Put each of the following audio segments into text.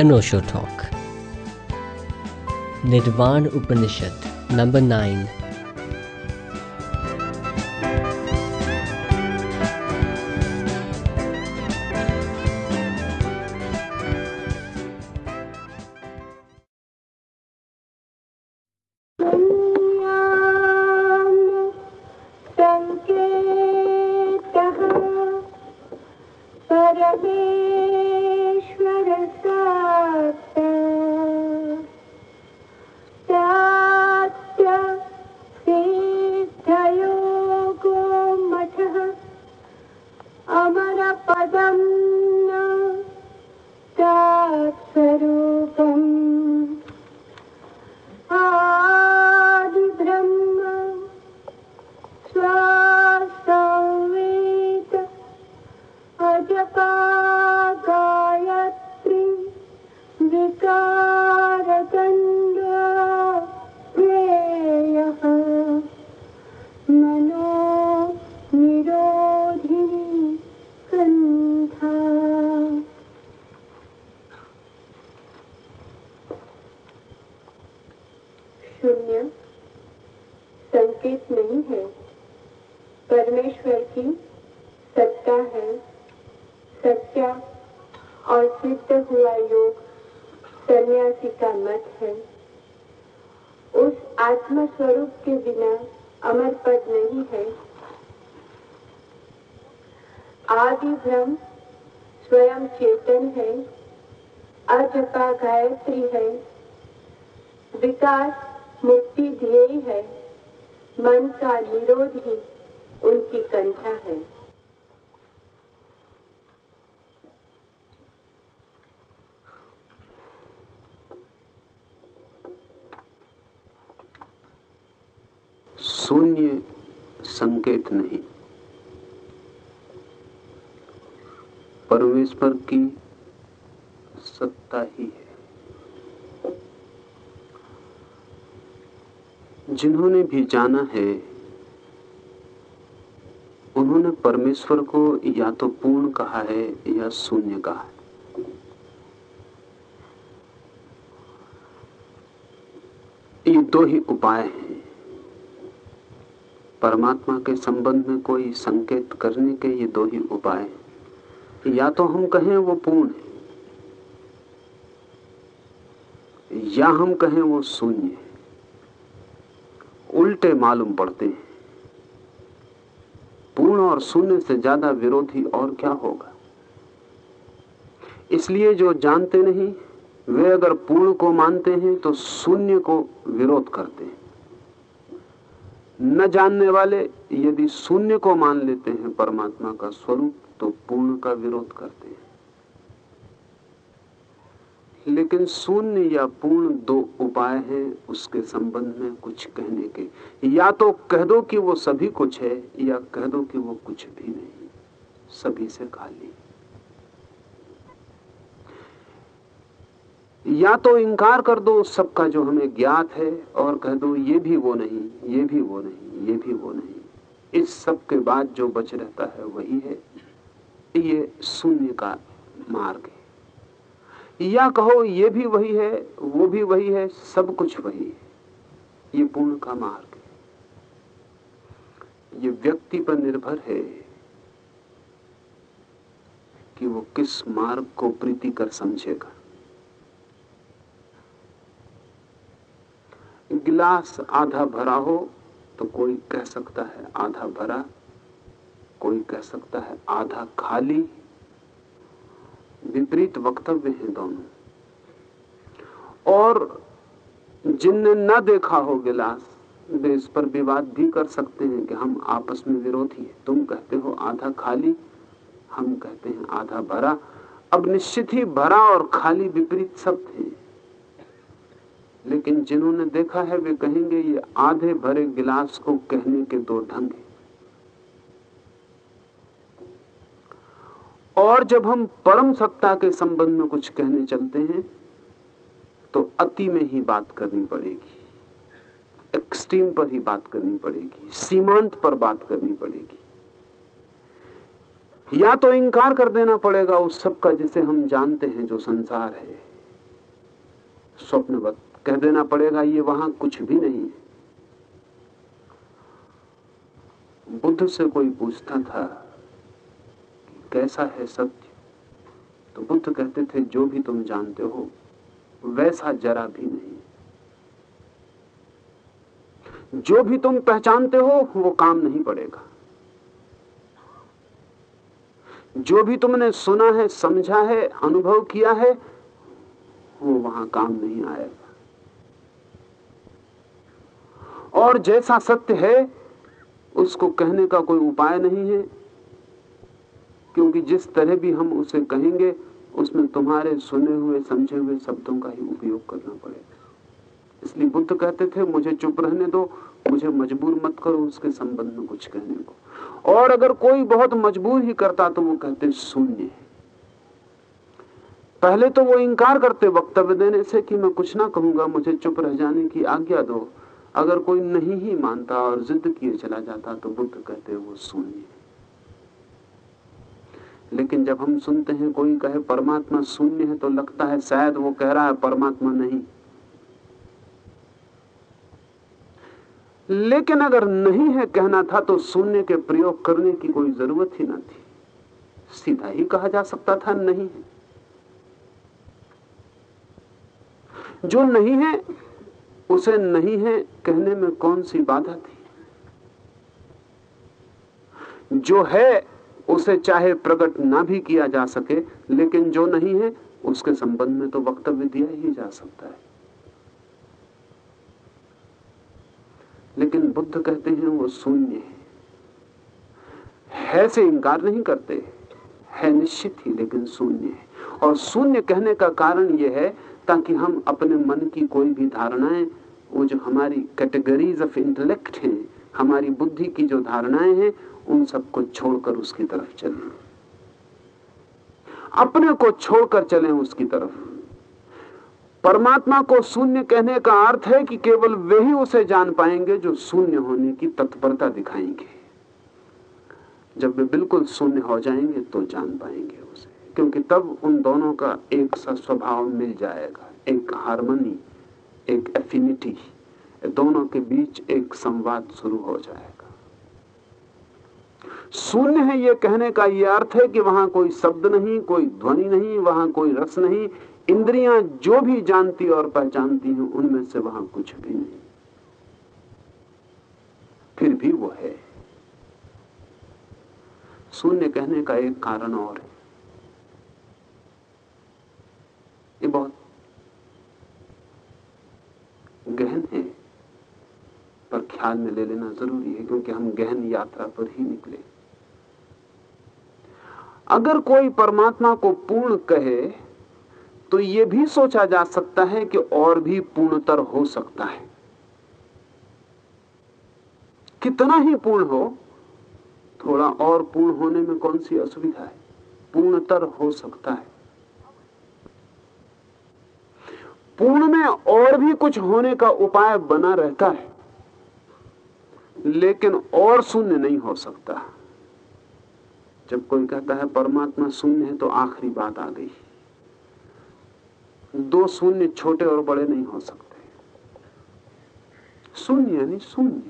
an Osho talk. Nirvan Upanishad, number 9. परमेश्वर की सत्ता ही है। जिन्होंने भी जाना है, उन्होंने परमेश्वर को या तो पूर्ण कहा है या शून्य कहा है। ये दो ही उपाय हैं। परमात्मा के संबंध में कोई संकेत करने के ये दो ही उपाय या तो हम कहें वो पूर्ण है, या हम कहें वो शून्य है। उल्टे मालूम पड़ते हैं। पूर्ण और शून्य से ज़्यादा विरोधी और क्या होगा? इसलिए जो जानते नहीं, वे अगर पूर्ण को मानते हैं तो शून्य को विरोध करते हैं। न जानने वाले यदि शून्य को मान लेते हैं परमात्मा का स्वरूप तो पूर्ण का विरोध करते हैं। लेकिन शून्य या पूर्ण दो उपाय हैं उसके संबंध में कुछ कहने के। या तो कह दो कि वो सभी कुछ है, या कह दो कि वो कुछ भी नहीं। सभी से खाली या तो इनकार कर दो, सबका जो हमें ज्ञात है, और कह दो, ये भी वो नहीं, ये भी वो नहीं, ये भी वो नहीं। इस सब के बाद जो बच रहता है वही है। ये शून्य का मार्ग है। या कहो, ये भी वही है, वो भी वही है, सब कुछ वही है। ये पूर्ण का मार्ग है। ये व्यक्ति पर निर्भर है कि वो किस मार्ग को प्रीति कर समझेगा। गिलास आधा भरा हो तो कोई कह सकता है आधा भरा, कोई कह सकता है आधा खाली। विपरीत वक्तव्य हैं दोनों। और जिनने न देखा हो गिलास, वे इस पर विवाद भी कर सकते हैं कि हम आपस में विरोधी हैं। तुम कहते हो आधा खाली, हम कहते हैं आधा भरा। अब निश्चित ही भरा और खाली विपरीत शब्द हैं। लेकिन जिन्होंने देखा है, वे कहेंगे, ये आधे भरे गिलास को कहने के दो ढंग और जब हम परम सत्ता के संबंध में कुछ कहने चलते हैं तो अति में ही बात करनी पड़ेगी। एक्सट्रीम पर ही बात करनी पड़ेगी। सीमांत पर बात करनी पड़ेगी। या तो इंकार कर देना पड़ेगा उस सब का जिसे हम जानते हैं, जो संसार है। स्वप्नवत कह देना पड़ेगा, ये वहाँ कुछ भी नहीं है। बुद्ध से कोई पूछता था कैसा है सत्य? तो बुद्ध कहते थे, जो भी तुम जानते हो, वैसा जरा भी नहीं। जो भी तुम पहचानते हो, वो काम नहीं पड़ेगा। जो भी तुमने सुना है, समझा है, अनुभव किया है, वो वहाँ काम नहीं आएगा। और जैसा सत्य है, उसको कहने का कोई उपाय नहीं है। क्योंकि जिस तरह भी हम उसे कहेंगे, उसमें तुम्हारे सुने हुए, समझे हुए शब्दों का ही उपयोग करना पड़ेगा। इसलिए बुद्ध कहते थे, मुझे चुप रहने दो, मुझे मजबूर मत करो उसके संबंध में कुछ कहने को। और अगर कोई बहुत मजबूर ही करता तो वो कहते, शून्य पहले तो वो इंकार करते वक्तव्य देने से कि मैं कुछ ना कहूँगा, मुझे चुप रह जाने की आज्ञा दो। अगर कोई नहीं ही मानता और जिद किए चला जाता तो बुद्ध कहते वो शून्य लेकिन जब हम सुनते हैं, कोई कहे परमात्मा शून्य है तो लगता है शायद वो कह रहा है परमात्मा नहीं। लेकिन अगर नहीं है कहना था तो शून्य के प्रयोग करने की कोई ज़रूरत ही ना थी। सीधा ही कहा जा सकता था, नहीं है। जो नहीं है उसे नहीं है कहने में कौन सी बाधा थी? जो है, उसे चाहे प्रकट ना भी किया जा सके, लेकिन जो नहीं है, उसके संबंध में तो वक्तव्य दिया ही जा सकता है। लेकिन बुद्ध कहते हैं, वो शून्य है। है से इंकार नहीं करते। है निश्चित ही, लेकिन शून्य है। और शून्य कहने का कारण यह है, ताकि हम अपने मन की कोई भी धारणाएँ वो जो हमारी कैटेगरीज ऑफ़ इंटेलेक्ट हैं, हमारी बुद्धि की जो धारणाएँ हैं, उन सबको छोड़कर उसकी तरफ़ चलें। अपने को छोड़कर चलें उसकी तरफ़। परमात्मा को शून्य कहने का अर्थ है कि केवल वे ही उसे जान पाएँगे जो शून्य होने की तत्परता दिखाएँगे। जब वे बिल्कुल शून्य हो जाएँगे तो जान पाएँगे उसे, क्योंकि तब उन दोनों का एक सा स्वभाव मिल जाएगा, एक हारमोनी। एक एफिनिटी दोनों के बीच एक संवाद शुरू हो जाएगा। शून्य है यह कहने का यह अर्थ है कि वहाँ कोई शब्द नहीं, कोई ध्वनि नहीं, वहाँ कोई रस नहीं। इंद्रियाँ जो भी जानती और पहचानती हैं, उनमें से वहाँ कुछ भी नहीं। फिर भी वो है। शून्य कहने का एक कारण और है। ये बहुत गहन है, पर ख्याल में ले लेना ज़रूरी है, क्योंकि हम गहन यात्रा पर ही निकले। अगर कोई परमात्मा को पूर्ण कहे तो यह भी सोचा जा सकता है कि और भी पूर्णतर हो सकता है। कितना ही पूर्ण हो, थोड़ा और पूर्ण होने में कौन सी असुविधा है? पूर्णतर हो सकता है। पूर्ण में और भी कुछ होने का उपाय बना रहता है, लेकिन और शून्य नहीं हो सकता। जब कोई कहता है परमात्मा शून्य है तो आखिरी बात आ गई। दो शून्य छोटे और बड़े नहीं हो सकते। शून्य यानी शून्य,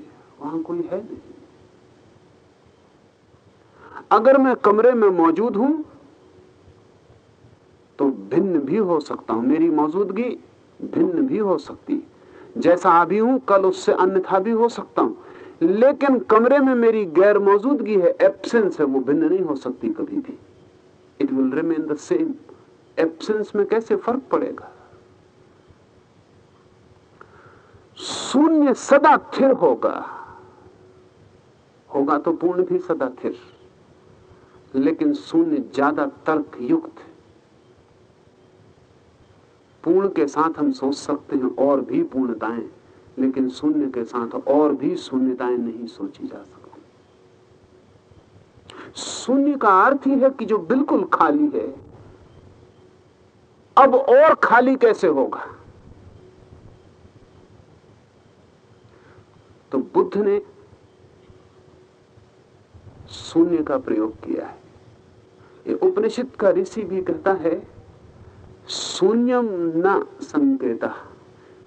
वहाँ कोई है नहीं। अगर मैं कमरे में मौजूद हूँ तो भिन्न भी हो सकता हूँ। मेरी मौजूदगी भिन्न भी हो सकती। जैसा अभी हूँ, कल उससे अन्यथा भी हो सकता हूँ। लेकिन कमरे में मेरी गैर मौजूदगी है एब्सेंस है, वो भिन्न नहीं हो सकती कभी भी। It will remain the same absence में कैसे फ़र्क पड़ेगा? शून्य सदा थिर होगा। होगा तो पूर्ण भी सदा थिर लेकिन शून्य ज़्यादा तर्क युक्त है। पूर्ण के साथ हम सोच सकते हैं और भी पूर्णताएँ, लेकिन शून्य के साथ और भी शून्यताएँ नहीं सोची जा सकती। शून्य का अर्थ ही है कि जो बिल्कुल खाली है, अब और खाली कैसे होगा? तो बुद्ध ने शून्य का प्रयोग किया है। ये उपनिषद का ऋषि भी कहता है शून्यम न संकेत।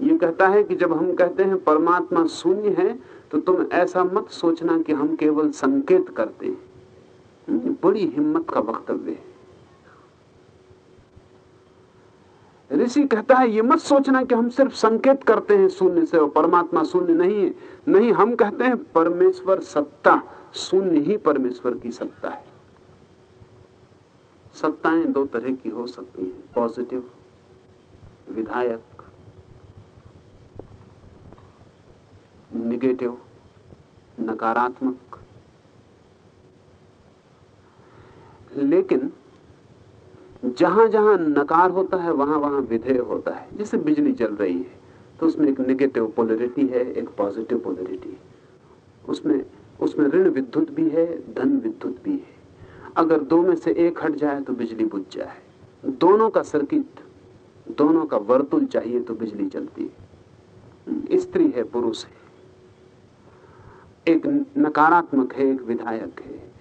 ये कहता है कि जब हम कहते हैं परमात्मा शून्य है तो तुम ऐसा मत सोचना कि हम केवल संकेत करते हैं। बड़ी हिम्मत का वक्तव्य है। ऋषि कहता है, ये मत सोचना कि हम सिर्फ़ संकेत करते हैं शून्य से और परमात्मा शून्य नहीं है। नहीं, हम कहते हैं परमेश्वर सत्ता, शून्य ही परमेश्वर की सत्ता है। सत्ताएँ दो तरह की हो सकती हैं पॉजिटिव विधायक निगेटिव नकारात्मक। लेकिन जहाँ जहाँ नकार होता है वहाँ वहाँ विधेय होता है। जैसे बिजली जल रही है तो उसमें एक निगेटिव पोलरिटी है, एक पॉजिटिव पोलरिटी उसमें उसमें ऋण विद्युत भी है, धन विद्युत भी है। अगर दो में से एक हट जाए तो बिजली बुझ जाए। दोनों का सर्किट, दोनों का वर्तुल चाहिए तो बिजली चलती है। स्त्री है, पुरुष है। एक नकारात्मक है, एक विधायक है।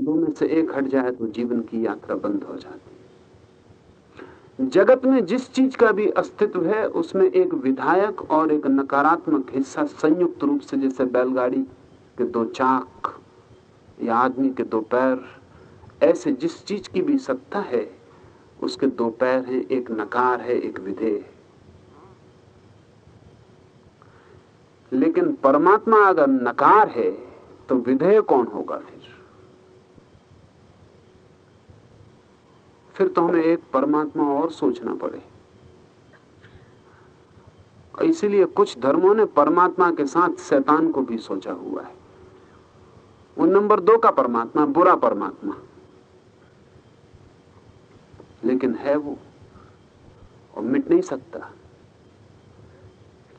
दो में से एक हट जाए तो जीवन की यात्रा बंद हो जाती जगत में जिस चीज़ का भी अस्तित्व है, उसमें एक विधायक और एक नकारात्मक हिस्सा संयुक्त रूप से, जैसे बैलगाड़ी के दो चाक या आदमी के दो पैर ऐसे जिस चीज़ की भी सत्ता है, उसके दो पैर हैं, एक नकार है, एक विधेय लेकिन परमात्मा अगर नकार है तो विधेय कौन होगा फिर? फिर तो हमें एक परमात्मा और सोचना पड़े। इसीलिए कुछ धर्मों ने परमात्मा के साथ शैतान को भी सोचा हुआ है। वो नंबर दो का परमात्मा, बुरा परमात्मा। लेकिन है वो। और मिट नहीं सकता।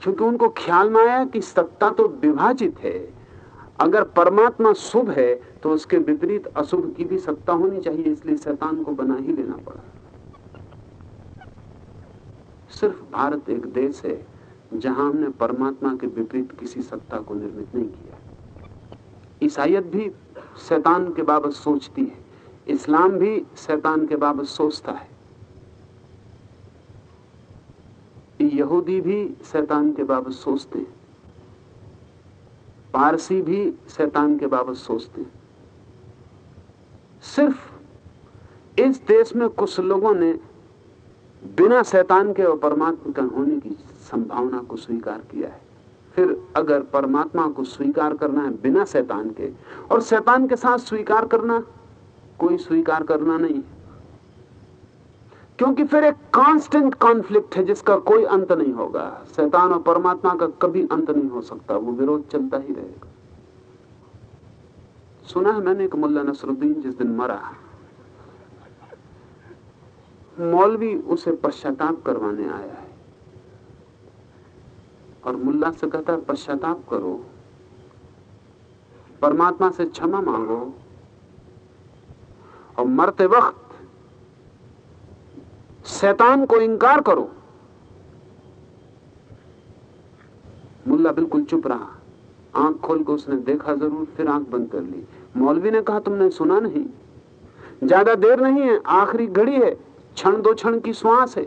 क्योंकि उनको ख्याल में आया कि सत्ता तो विभाजित है। अगर परमात्मा शुभ है तो उसके विपरीत अशुभ की भी सत्ता होनी चाहिए, इसलिए शैतान को बना ही लेना पड़ा। सिर्फ़ भारत एक देश है, जहाँ हमने परमात्मा के विपरीत किसी सत्ता को निर्मित नहीं किया। ईसाइत भी शैतान के बाबत सोचती है। इस्लाम भी शैतान के बाबत सोचता है। यहूदी भी शैतान के बाबत सोचते हैं। पारसी भी शैतान के बाबत सोचते हैं। सिर्फ़ इस देश में कुछ लोगों ने बिना शैतान के और परमात्मा का होने की संभावना को स्वीकार किया है। फिर अगर परमात्मा को स्वीकार करना है बिना शैतान के, और शैतान के साथ स्वीकार करना कोई स्वीकार करना नहीं। क्योंकि फिर एक कांस्टेंट कॉन्फ्लिक्ट है जिसका कोई अंत नहीं होगा। शैतान और परमात्मा का कभी अंत नहीं हो सकता, वो विरोध चलता ही रहेगा। सुना है मैंने एक मुल्ला नसरुद्दीन जिस दिन मरा। मौलवी उसे पश्चाताप करवाने आया है। और मुल्ला से कहता है, पश्चाताप करो। परमात्मा से क्षमा मांगो। और मरते वक्त शैतान को इंकार करो। मुल्ला बिल्कुल चुप रहा। आँख खोल कर उसने देखा ज़रूर, फिर आँख बंद कर ली। मौलवी ने कहा, तुमने सुना नहीं। ज़्यादा देर नहीं है, आखिरी घड़ी है। क्षण दो क्षण की श्वास है।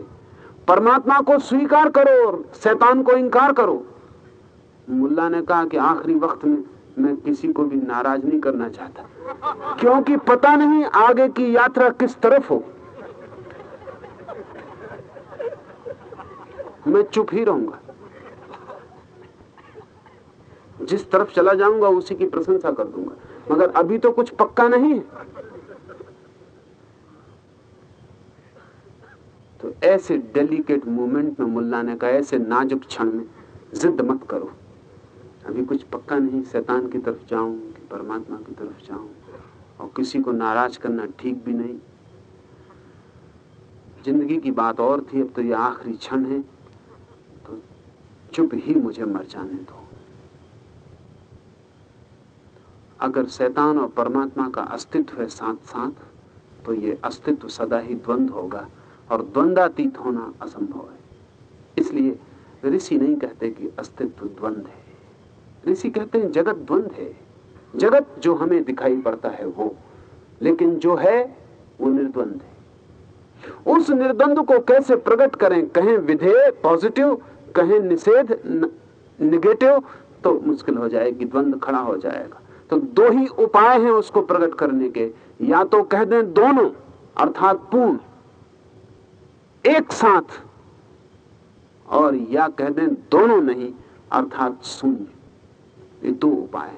परमात्मा को स्वीकार करो और शैतान को इंकार करो। मुल्ला ने कहा कि आखिरी वक्त में मैं किसी को भी नाराज़ नहीं करना चाहता। क्योंकि पता नहीं आगे की यात्रा किस तरफ़ हो। मैं चुप ही रहूँगा। जिस तरफ़ चला जाऊँगा, उसी की प्रशंसा कर दूँगा। मगर अभी तो कुछ पक्का नहीं तो ऐसे डेलिकेट मूवमेंट में मुल्ला ने कहा, ऐसे नाजुक क्षण में जिद मत करो। अभी कुछ पक्का नहीं, शैतान की तरफ़ जाऊँ कि परमात्मा की तरफ़ जाऊँ और किसी को नाराज़ करना ठीक भी नहीं। ज़िंदगी की बात और थी, अब तो ये आखिरी क्षण है तो चुप ही मुझे मर जाने दो। अगर शैतान और परमात्मा का अस्तित्व है साथ साथ तो ये अस्तित्व सदा ही द्वंद होगा, और द्वंदातीत होना असंभव है। इसलिए ऋषि नहीं कहते कि अस्तित्व द्वंद है। ऋषि कहते हैं, जगत द्वंद है। जगत जो हमें दिखाई पड़ता है वो, लेकिन जो है, वो निर्द्वंद है। उस निर्द्वंद को कैसे प्रकट करें? कहें विधेय, पॉजिटिव, कहें निषेध निगेटिव तो मुश्किल हो जाएगी, द्वंद खड़ा हो जाएगा। तो दो ही उपाय हैं उसको प्रकट करने के। या तो कह दें दोनों, अर्थात पूर्ण, एक साथ, और या कह दें दोनों नहीं, अर्थात शून्य। ये दो उपाय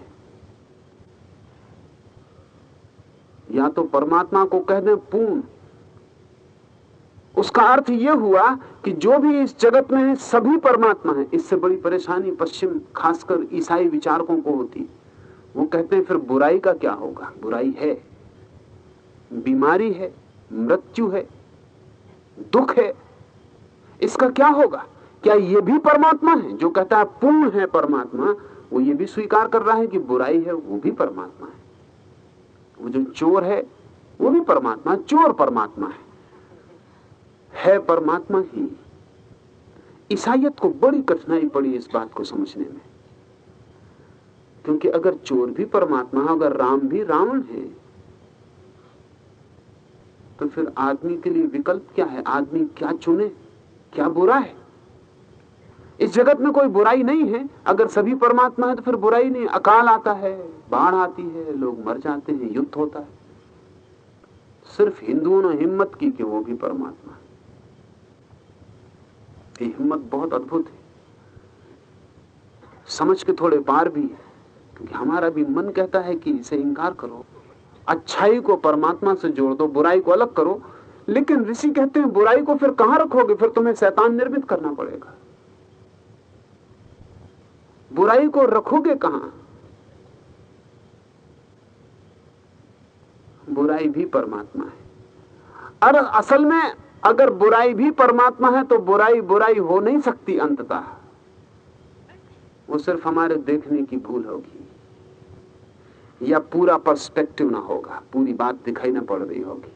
या तो परमात्मा को कह दें पूर्ण। उसका अर्थ यह हुआ कि जो भी इस जगत में है, सभी परमात्मा है। इससे बड़ी परेशानी पश्चिम, खासकर ईसाई विचारकों को होती वो कहते हैं, फिर बुराई का क्या होगा? बुराई है, बीमारी है, मृत्यु है, दुख है। इसका क्या होगा? क्या ये भी परमात्मा है? जो कहता है, पूर्ण है परमात्मा। वो ये भी स्वीकार कर रहा है कि बुराई है, वो भी परमात्मा है। वो जो चोर है, वो भी परमात्मा, चोर परमात्मा है। है परमात्मा ही। ईसाइत को बड़ी कठिनाई पड़ी इस बात को समझने में। क्योंकि अगर चोर भी परमात्मा है, अगर राम भी रावण है तो फिर आदमी के लिए विकल्प क्या है? आदमी क्या चुने, क्या बुरा है? इस जगत में कोई बुराई नहीं है। अगर सभी परमात्मा है तो फिर बुराई नहीं, अकाल आता है, बाढ़ आती है, लोग मर जाते हैं, युद्ध होता है। सिर्फ़ हिंदुओं ने हिम्मत की कि वो भी परमात्मा है। ये हिम्मत बहुत अद्भुत है। समझ के थोड़े पार भी है, क्योंकि हमारा भी मन कहता है कि इसे इंकार करो। अच्छाई को परमात्मा से जोड़ दो, बुराई को अलग करो। लेकिन ऋषि कहते हैं, बुराई को फिर कहाँ रखोगे? फिर तुम्हें शैतान निर्मित करना पड़ेगा। बुराई को रखोगे कहाँ? बुराई भी परमात्मा है। अरे असल में अगर बुराई भी परमात्मा है तो बुराई बुराई हो नहीं सकती अंततः। वो सिर्फ़ हमारे देखने की भूल होगी। या पूरा पर्सपेक्टिव ना होगा। पूरी बात दिखाई ना पड़ रही होगी।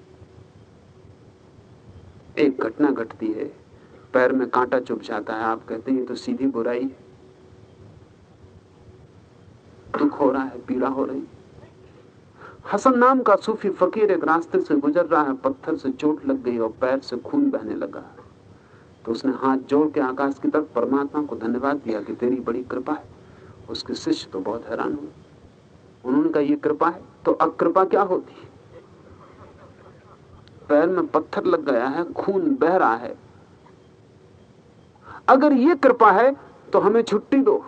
एक घटना घटती है। पैर में कांटा चुभ जाता है। आप कहते हैं तो सीधी बुराई है। दुख हो रहा है, पीड़ा हो रही हसन नाम का सूफी फकीर एक रास्ते से गुजर रहा है, पत्थर से चोट लग गई और पैर से खून बहने लगा। तो उसने हाथ जोड़ के आकाश की तरफ़ परमात्मा को धन्यवाद दिया कि तेरी बड़ी कृपा है। उसके शिष्य तो बहुत हैरान हुए। उन्होंने कहा, ये कृपा है तो अकृपा क्या होती? पैर में पत्थर लग गया है, खून बह रहा है। अगर ये कृपा है तो हमें छुट्टी दो।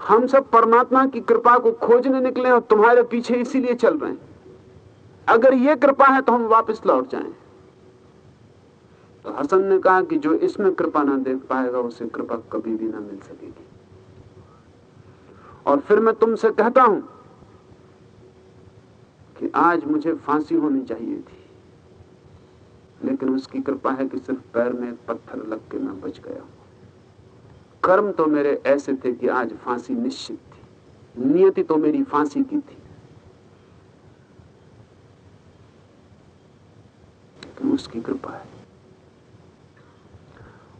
हम सब परमात्मा की कृपा को खोजने निकले और तुम्हारे पीछे इसीलिए चल रहे हैं। अगर ये कृपा है तो हम वापस लौट जाएँ। तो हसन ने कहा कि जो इसमें कृपा ना देख पाएगा, उसे कृपा कभी भी ना मिल सकेगी। और फिर मैं तुमसे कहता हूँ कि आज मुझे फांसी होनी चाहिए थी, लेकिन उसकी कृपा है कि सिर्फ़ पैर में पत्थर लग के मैं बच गया कर्म तो मेरे ऐसे थे कि आज फांसी निश्चित थी। नियति तो मेरी फांसी की थी। तो उसकी कृपा है।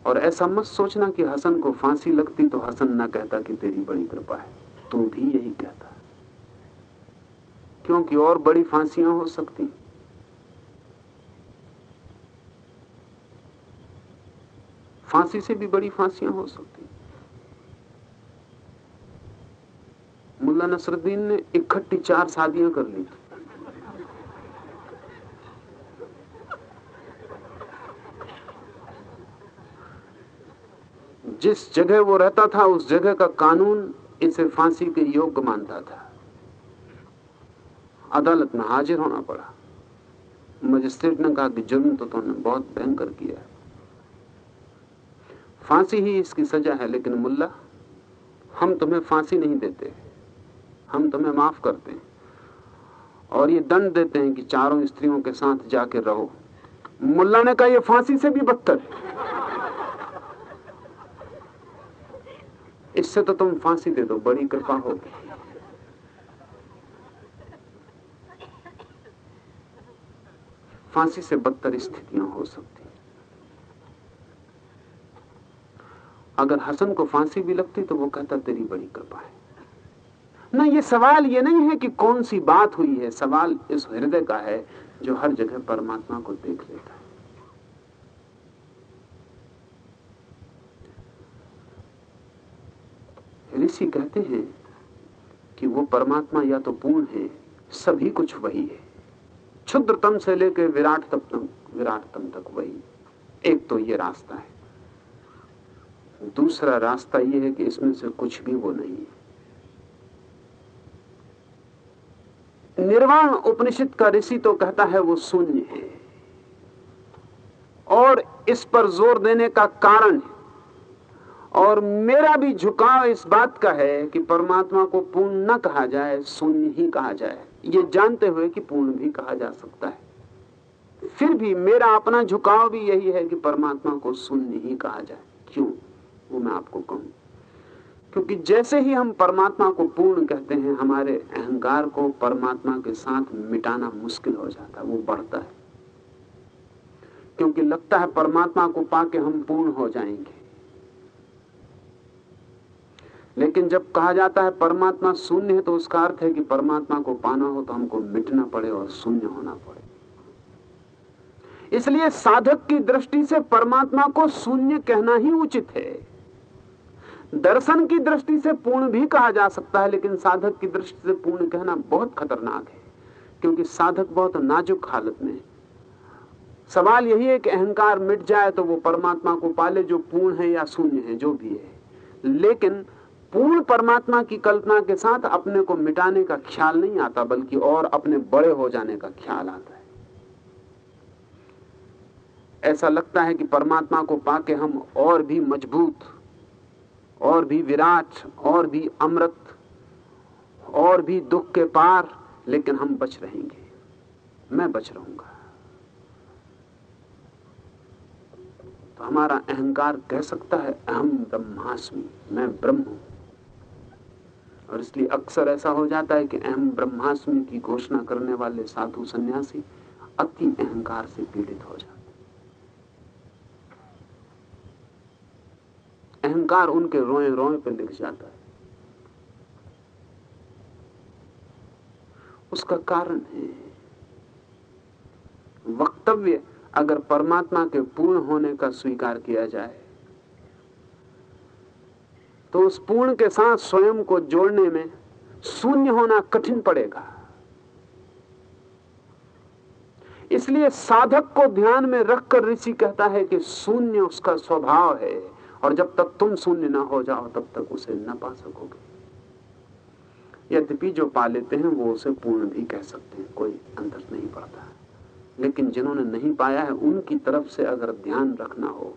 और ऐसा मत सोचना कि हसन को फांसी लगती तो हसन ना कहता कि तेरी बड़ी कृपा है। तू भी यही कहता। क्योंकि और बड़ी फांसियाँ हो सकती। फांसी से भी बड़ी फांसियाँ हो सकती। मुल्ला नसरुद्दीन ने इकट्ठी चार शादियाँ कर ली। थी जिस जगह वो रहता था, उस जगह का कानून इसे फांसी के योग्य मानता था। अदालत में हाजिर होना पड़ा। मजिस्ट्रेट ने कहा कि जुर्म तो तुमने बहुत भयंकर किया फांसी ही इसकी सजा है, लेकिन मुल्ला, हम तुम्हें फांसी नहीं देते। हम तुम्हें माफ़ करते हैं। और ये दंड देते हैं कि चारों स्त्रियों के साथ जाके रहो। मुल्ला ने कहा, ये फांसी से भी बदतर इससे तो तुम फांसी दे दो, बड़ी कृपा होगी। फांसी से बदतर स्थितियाँ हो सकती अगर हसन को फांसी भी लगती तो वो कहता, तेरी बड़ी कृपा है। ना, ये सवाल ये नहीं है कि कौन सी बात हुई है। सवाल इस हृदय का है जो हर जगह परमात्मा को देख लेता है। ऋषि कहते हैं कि वो परमात्मा या तो पूर्ण है, सभी कुछ वही है। क्षुद्रतम से लेकर विराट तक तक विराटतम तक वही। एक तो ये रास्ता है। दूसरा रास्ता यह है कि इसमें से कुछ भी वो नहीं है। निर्वाण उपनिषद का ऋषि तो कहता है वो शून्य है। और इस पर ज़ोर देने का कारण है। और मेरा भी झुकाव इस बात का है कि परमात्मा को पूर्ण न कहा जाए, शून्य ही कहा जाए। ये जानते हुए कि पूर्ण भी कहा जा सकता है। फिर भी मेरा अपना झुकाव भी यही है कि परमात्मा को शून्य ही कहा जाए। क्यों? वो मैं आपको कहूँ। क्योंकि जैसे ही हम परमात्मा को पूर्ण कहते हैं, हमारे अहंकार को परमात्मा के साथ मिटाना मुश्किल हो जाता है, वो बढ़ता है। क्योंकि लगता है परमात्मा को पाके हम पूर्ण हो जाएँगे। लेकिन जब कहा जाता है परमात्मा शून्य है तो उसका अर्थ है कि परमात्मा को पाना हो तो हमको मिटना पड़े और शून्य होना पड़े। इसलिए साधक की दृष्टि से परमात्मा को शून्य कहना ही उचित है। दर्शन की दृष्टि से पूर्ण भी कहा जा सकता है, लेकिन साधक की दृष्टि से पूर्ण कहना बहुत खतरनाक है, क्योंकि साधक बहुत नाजुक हालत में है। सवाल यही है कि अहंकार मिट जाए तो वो परमात्मा को पाले जो पूर्ण है या शून्य है, जो भी है। लेकिन पूर्ण परमात्मा की कल्पना के साथ अपने को मिटाने का ख्याल नहीं आता, बल्कि और अपने बड़े हो जाने का ख्याल आता है। ऐसा लगता है कि परमात्मा को पाके हम और भी मज़बूत और भी विराट, और भी अमृत, और भी दुख के पार, लेकिन हम बच रहेंगे। मैं बच रहूँगा। तो हमारा अहंकार कह सकता है, अहम ब्रह्मास्मि, मैं ब्रह्म हूँ। और इसलिए अक्सर ऐसा हो जाता है कि अहम ब्रह्मास्मि की घोषणा करने वाले साधु सन्यासी अति अहंकार से पीड़ित हो जाते अहंकार उनके रोए रोए पर लिख जाता है। उसका कारण है, वक्तव्य अगर परमात्मा के पूर्ण होने का स्वीकार किया जाए तो उस पूर्ण के साथ स्वयं को जोड़ने में शून्य होना कठिन पड़ेगा। इसलिए साधक को ध्यान में रखकर ऋषि कहता है कि शून्य उसका स्वभाव है। और जब तक तुम शून्य ना हो जाओ, तब तक उसे न पा सकोगे। यद्यपि जो पा लेते हैं, वो उसे पूर्ण भी कह सकते हैं, कोई अंतर नहीं पड़ता। लेकिन जिन्होंने नहीं पाया है, उनकी तरफ़ से अगर ध्यान रखना हो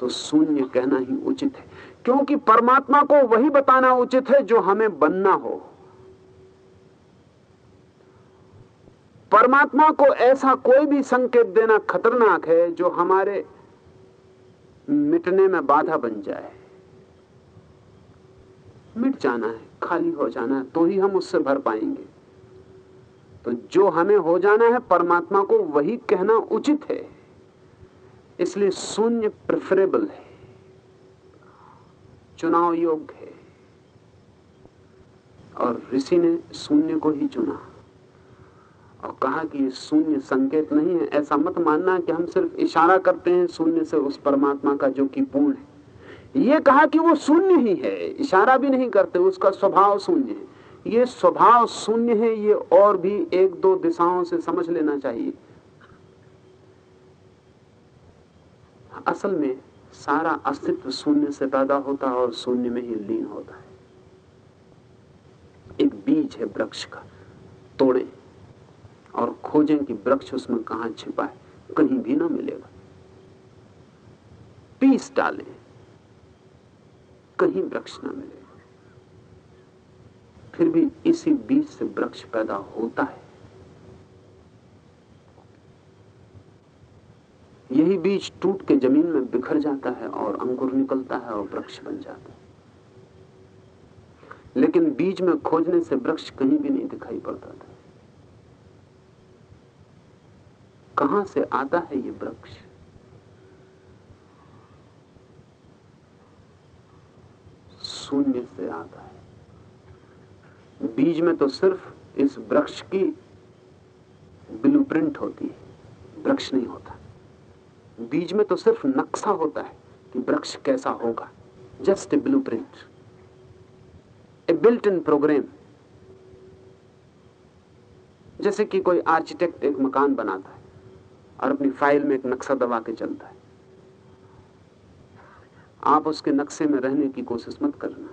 तो शून्य कहना ही उचित है। क्योंकि परमात्मा को वही बताना उचित है जो हमें बनना हो। परमात्मा को ऐसा कोई भी संकेत देना खतरनाक है जो हमारे मिटने में बाधा बन जाए। मिट जाना है, खाली हो जाना है तो ही हम उससे भर पाएँगे। तो जो हमें हो जाना है, परमात्मा को वही कहना उचित है। इसलिए शून्य प्रेफरेबल है। चुनाव योग्य है। और ऋषि ने शून्य को ही चुना। कहा कि शून्य संकेत नहीं है। ऐसा मत मानना कि हम सिर्फ़ इशारा करते हैं शून्य से उस परमात्मा का जो कि पूर्ण है। ये कहा कि वो शून्य ही है। इशारा भी नहीं करते, उसका स्वभाव शून्य है। ये स्वभाव शून्य है, ये और भी एक दो दिशाओं से समझ लेना चाहिए। असल में सारा अस्तित्व शून्य से पैदा होता है और शून्य में ही लीन होता है। एक बीज है वृक्ष का, तोड़े। और खोजें कि वृक्ष उसमें कहा छिपा है? कहीं भी ना मिलेगा। पीस डालें। कहीं वृक्ष ना मिलेगा फिर भी इसी बीज से वृक्ष पैदा होता है। यही बीज टूट के ज़मीन में बिखर जाता है और अंकुर निकलता है और वृक्ष बन जाता है। लेकिन बीज में खोजने से वृक्ष कहीं भी नहीं दिखाई पड़ता था। कहाँ से आता है ये वृक्ष? शून्य से आता है। बीज में तो सिर्फ़ इस वृक्ष की ब्लूप्रिंट होती है। वृक्ष नहीं होता। बीज में तो सिर्फ़ नक्शा होता है कि वृक्ष कैसा होगा। Just a blueprint a built in programme जैसे कि कोई आर्किटेक्ट एक मकान बनाता है। और अपनी फ़ाइल में एक नक्शा दबा के चलता है। आप उसके नक्शे में रहने की कोशिश मत करना।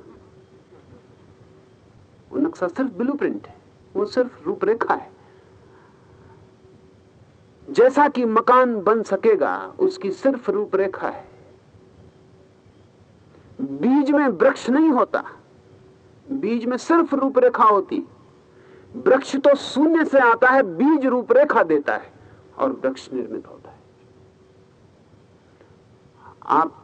वो नक्शा सिर्फ़ ब्लूप्रिंट है, वो सिर्फ़ रूपरेखा है। जैसा कि मकान बन सकेगा, उसकी सिर्फ़ रूपरेखा है। बीज में वृक्ष नहीं होता, बीज में सिर्फ़ रूपरेखा होती। वृक्ष तो शून्य से आता है, बीज रूपरेखा देता है। और वृक्ष निर्मित होता है। आप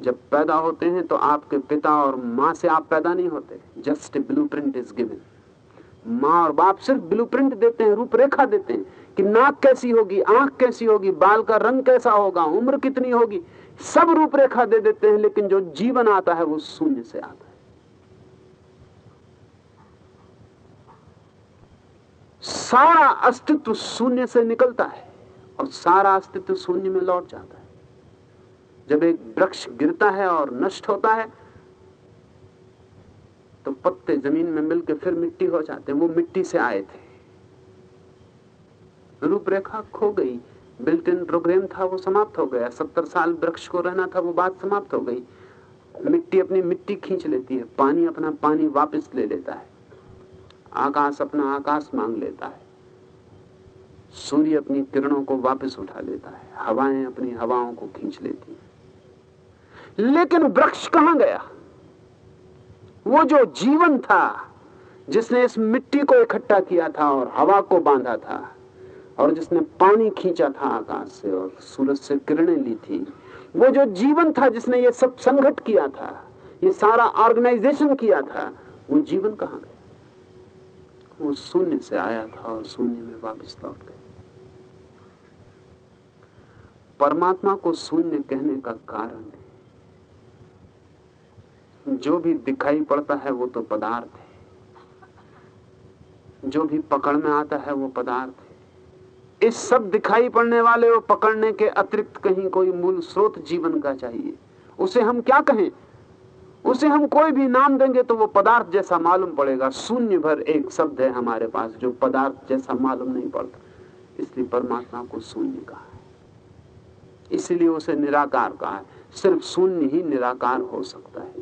जब पैदा होते हैं तो आपके पिता और माँ से आप पैदा नहीं होते। Just blueprint is given माँ और बाप सिर्फ़ ब्लू प्रिंट देते हैं, रूपरेखा देते हैं कि नाक कैसी होगी, आँख कैसी होगी, बाल का रंग कैसा होगा, उम्र कितनी होगी, सब रूपरेखा दे देते हैं, लेकिन जो जीवन आता है वो शून्य से आता है। सारा अस्तित्व शून्य से निकलता है और सारा अस्तित्व शून्य में लौट जाता है। जब एक वृक्ष गिरता है और नष्ट होता है तो पत्ते ज़मीन में मिलकर फिर मिट्टी हो जाते हैं। वो मिट्टी से आए थे। रूपरेखा खो गई। बिल्ट इन प्रोग्राम था, वो समाप्त हो गया। सत्तर साल वृक्ष को रहना था, वो बात समाप्त हो गई। मिट्टी अपनी मिट्टी खींच लेती है। पानी अपना पानी वापस ले लेता है। आकाश अपना आकाश मांग लेता है। सूर्य अपनी किरणों को वापस उठा लेता है। हवाएँ अपनी हवाओं को खींच लेती हैं। लेकिन वृक्ष कहाँ गया? वो जो जीवन था, जिसने इस मिट्टी को इकट्ठा किया था और हवा को बांधा था, और जिसने पानी खींचा था आकाश से और सूरज से किरणें ली थी, वो जो जीवन था, जिसने ये सब संगठ किया था, ये सारा ऑर्गेनाइजेशन किया था, वो जीवन कहाँ गया? वो शून्य से आया था और शून्य में वापस लौट गया परमात्मा को शून्य कहने का कारण है। जो भी दिखाई पड़ता है वो तो पदार्थ है। जो भी पकड़ में आता है वो पदार्थ है। इस सब दिखाई पड़ने वाले और पकड़ने के अतिरिक्त कहीं कोई मूल स्रोत जीवन का चाहिए। उसे हम क्या कहें? उसे हम कोई भी नाम देंगे तो वो पदार्थ जैसा मालूम पड़ेगा। शून्य भर एक शब्द है हमारे पास जो पदार्थ जैसा मालूम नहीं पड़ता। इसलिए परमात्मा को शून्य कहा है। इसलिए उसे निराकार कहा है। सिर्फ़ शून्य ही निराकार हो सकता है।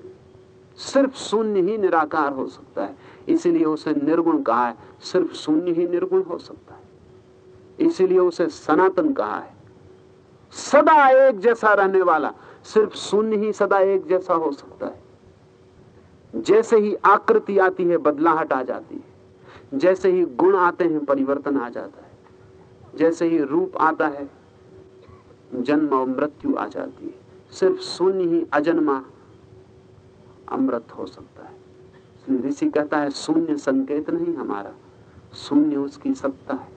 सिर्फ़ शून्य ही निराकार हो सकता है। इसलिए उसे निर्गुण कहा है। सिर्फ़ शून्य ही निर्गुण हो सकता है। इसीलिए उसे सनातन कहा है। सदा एक जैसा रहने वाला। सिर्फ़ शून्य ही सदा एक जैसा हो सकता है। जैसे ही आकृति आती है, बदलाहट आ जाती है। जैसे ही गुण आते हैं, परिवर्तन आ जाता है। जैसे ही रूप आता है, जन्म और मृत्यु आ जाती है। सिर्फ़ शून्य ही अजन्मा अमृत हो सकता है। ऋषि कहता है, शून्य संकेत नहीं हमारा, शून्य उसकी सत्ता है।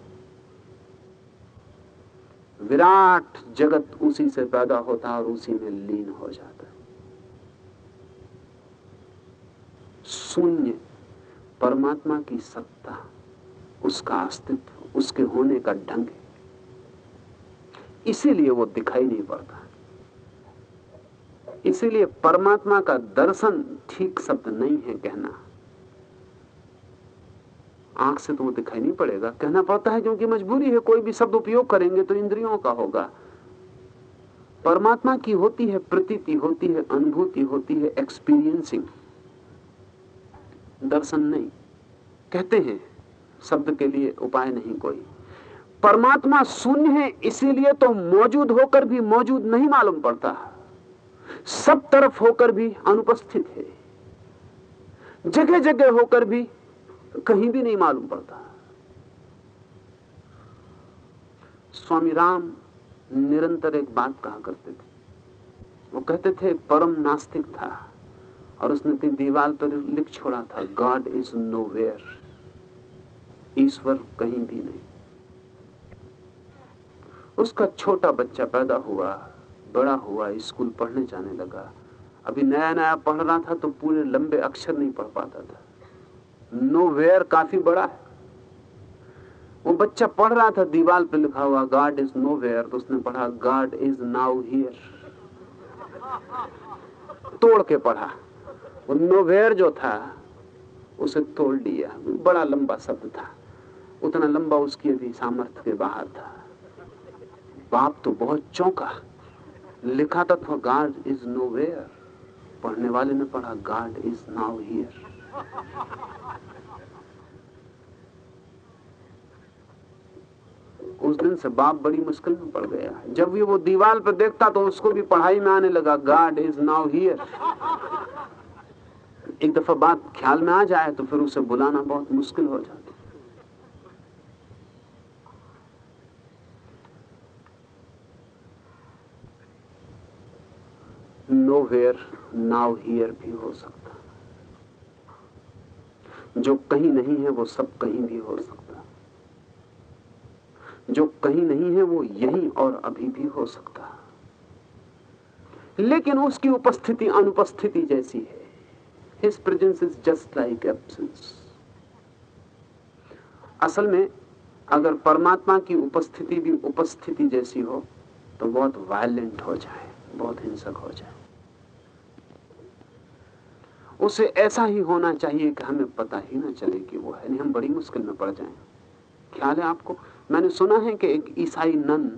विराट जगत उसी से पैदा होता है और उसी में लीन हो जाता है शून्य परमात्मा की सत्ता, उसका अस्तित्व, उसके होने का ढंग है। इसीलिए वो दिखाई नहीं पड़ता। इसीलिए परमात्मा का दर्शन ठीक शब्द नहीं है कहना। आँख से तो वो दिखाई नहीं पड़ेगा। कहना पड़ता है क्योंकि मजबूरी है, कोई भी शब्द उपयोग करेंगे तो इंद्रियों का होगा। परमात्मा की होती है, प्रतीति होती है, अनुभूति होती है एक्सपीरियंसिंग दर्शन नहीं। कहते हैं, शब्द के लिए उपाय नहीं कोई। परमात्मा शून्य है, इसीलिए तो मौजूद होकर भी मौजूद नहीं मालूम पड़ता। सब तरफ़ होकर भी अनुपस्थित है। जगह जगह होकर भी कहीं भी नहीं मालूम पड़ता। स्वामी राम निरंतर एक बात कहा करते थे। वो कहते थे, परम नास्तिक था। और उसने दीवार पर लिख छोड़ा था गॉड इज़ नो वेयर ईश्वर कहीं भी नहीं। उसका छोटा बच्चा पैदा हुआ, बड़ा हुआ, स्कूल पढ़ने जाने लगा। अभी नया नया पढ़ रहा था तो पूरे लंबे अक्षर नहीं पढ़ पाता था। नो वेयर काफ़ी बड़ा है। वो बच्चा पढ़ रहा था, दीवार पे लिखा हुआ गॉड इज़ नो वेयर तो उसने पढ़ा गॉड इज़ नाउ हियर तोड़ के पढ़ा। वो नो वेयर जो था, उसे तोड़ लिया। बड़ा लंबा शब्द था। उतना लंबा उसकी अभी सामर्थ्य के बाहर था। बाप तो बहुत चौंका। लिखा था फॉर गार्ड इज़ नो पढ़ने वाले ने पढ़ा गार्ड इज़ नाउ हियर उस दिन से बाप बड़ी मुश्किल में पड़ गया। जब भी वो दीवार पर देखता तो उसको भी पढ़ाई में आने लगा गाड इज़ नाउ हियर एक दफ़ा बात ख्याल में आ जाए तो फिर उसे बुलाना बहुत मुश्किल हो जाता नो वेयर नाउ हियर भी हो सकता जो कहीं नहीं है, वो सब कहीं भी हो सकता जो कहीं नहीं है, वो यहीं और अभी भी हो सकता लेकिन उसकी उपस्थिति, अनुपस्थिति जैसी है। His presence is just like absence असल में, अगर परमात्मा की उपस्थिति भी उपस्थिति जैसी हो तो बहुत वायलेंट हो जाए, बहुत हिंसक हो जाए। उसे ऐसा ही होना चाहिए कि हमें पता ही ना चले कि वो है। नहीं, हम बड़ी मुश्किल में पड़ जाएँ। ख्याल है आपको? मैंने सुना है कि एक ईसाई नन,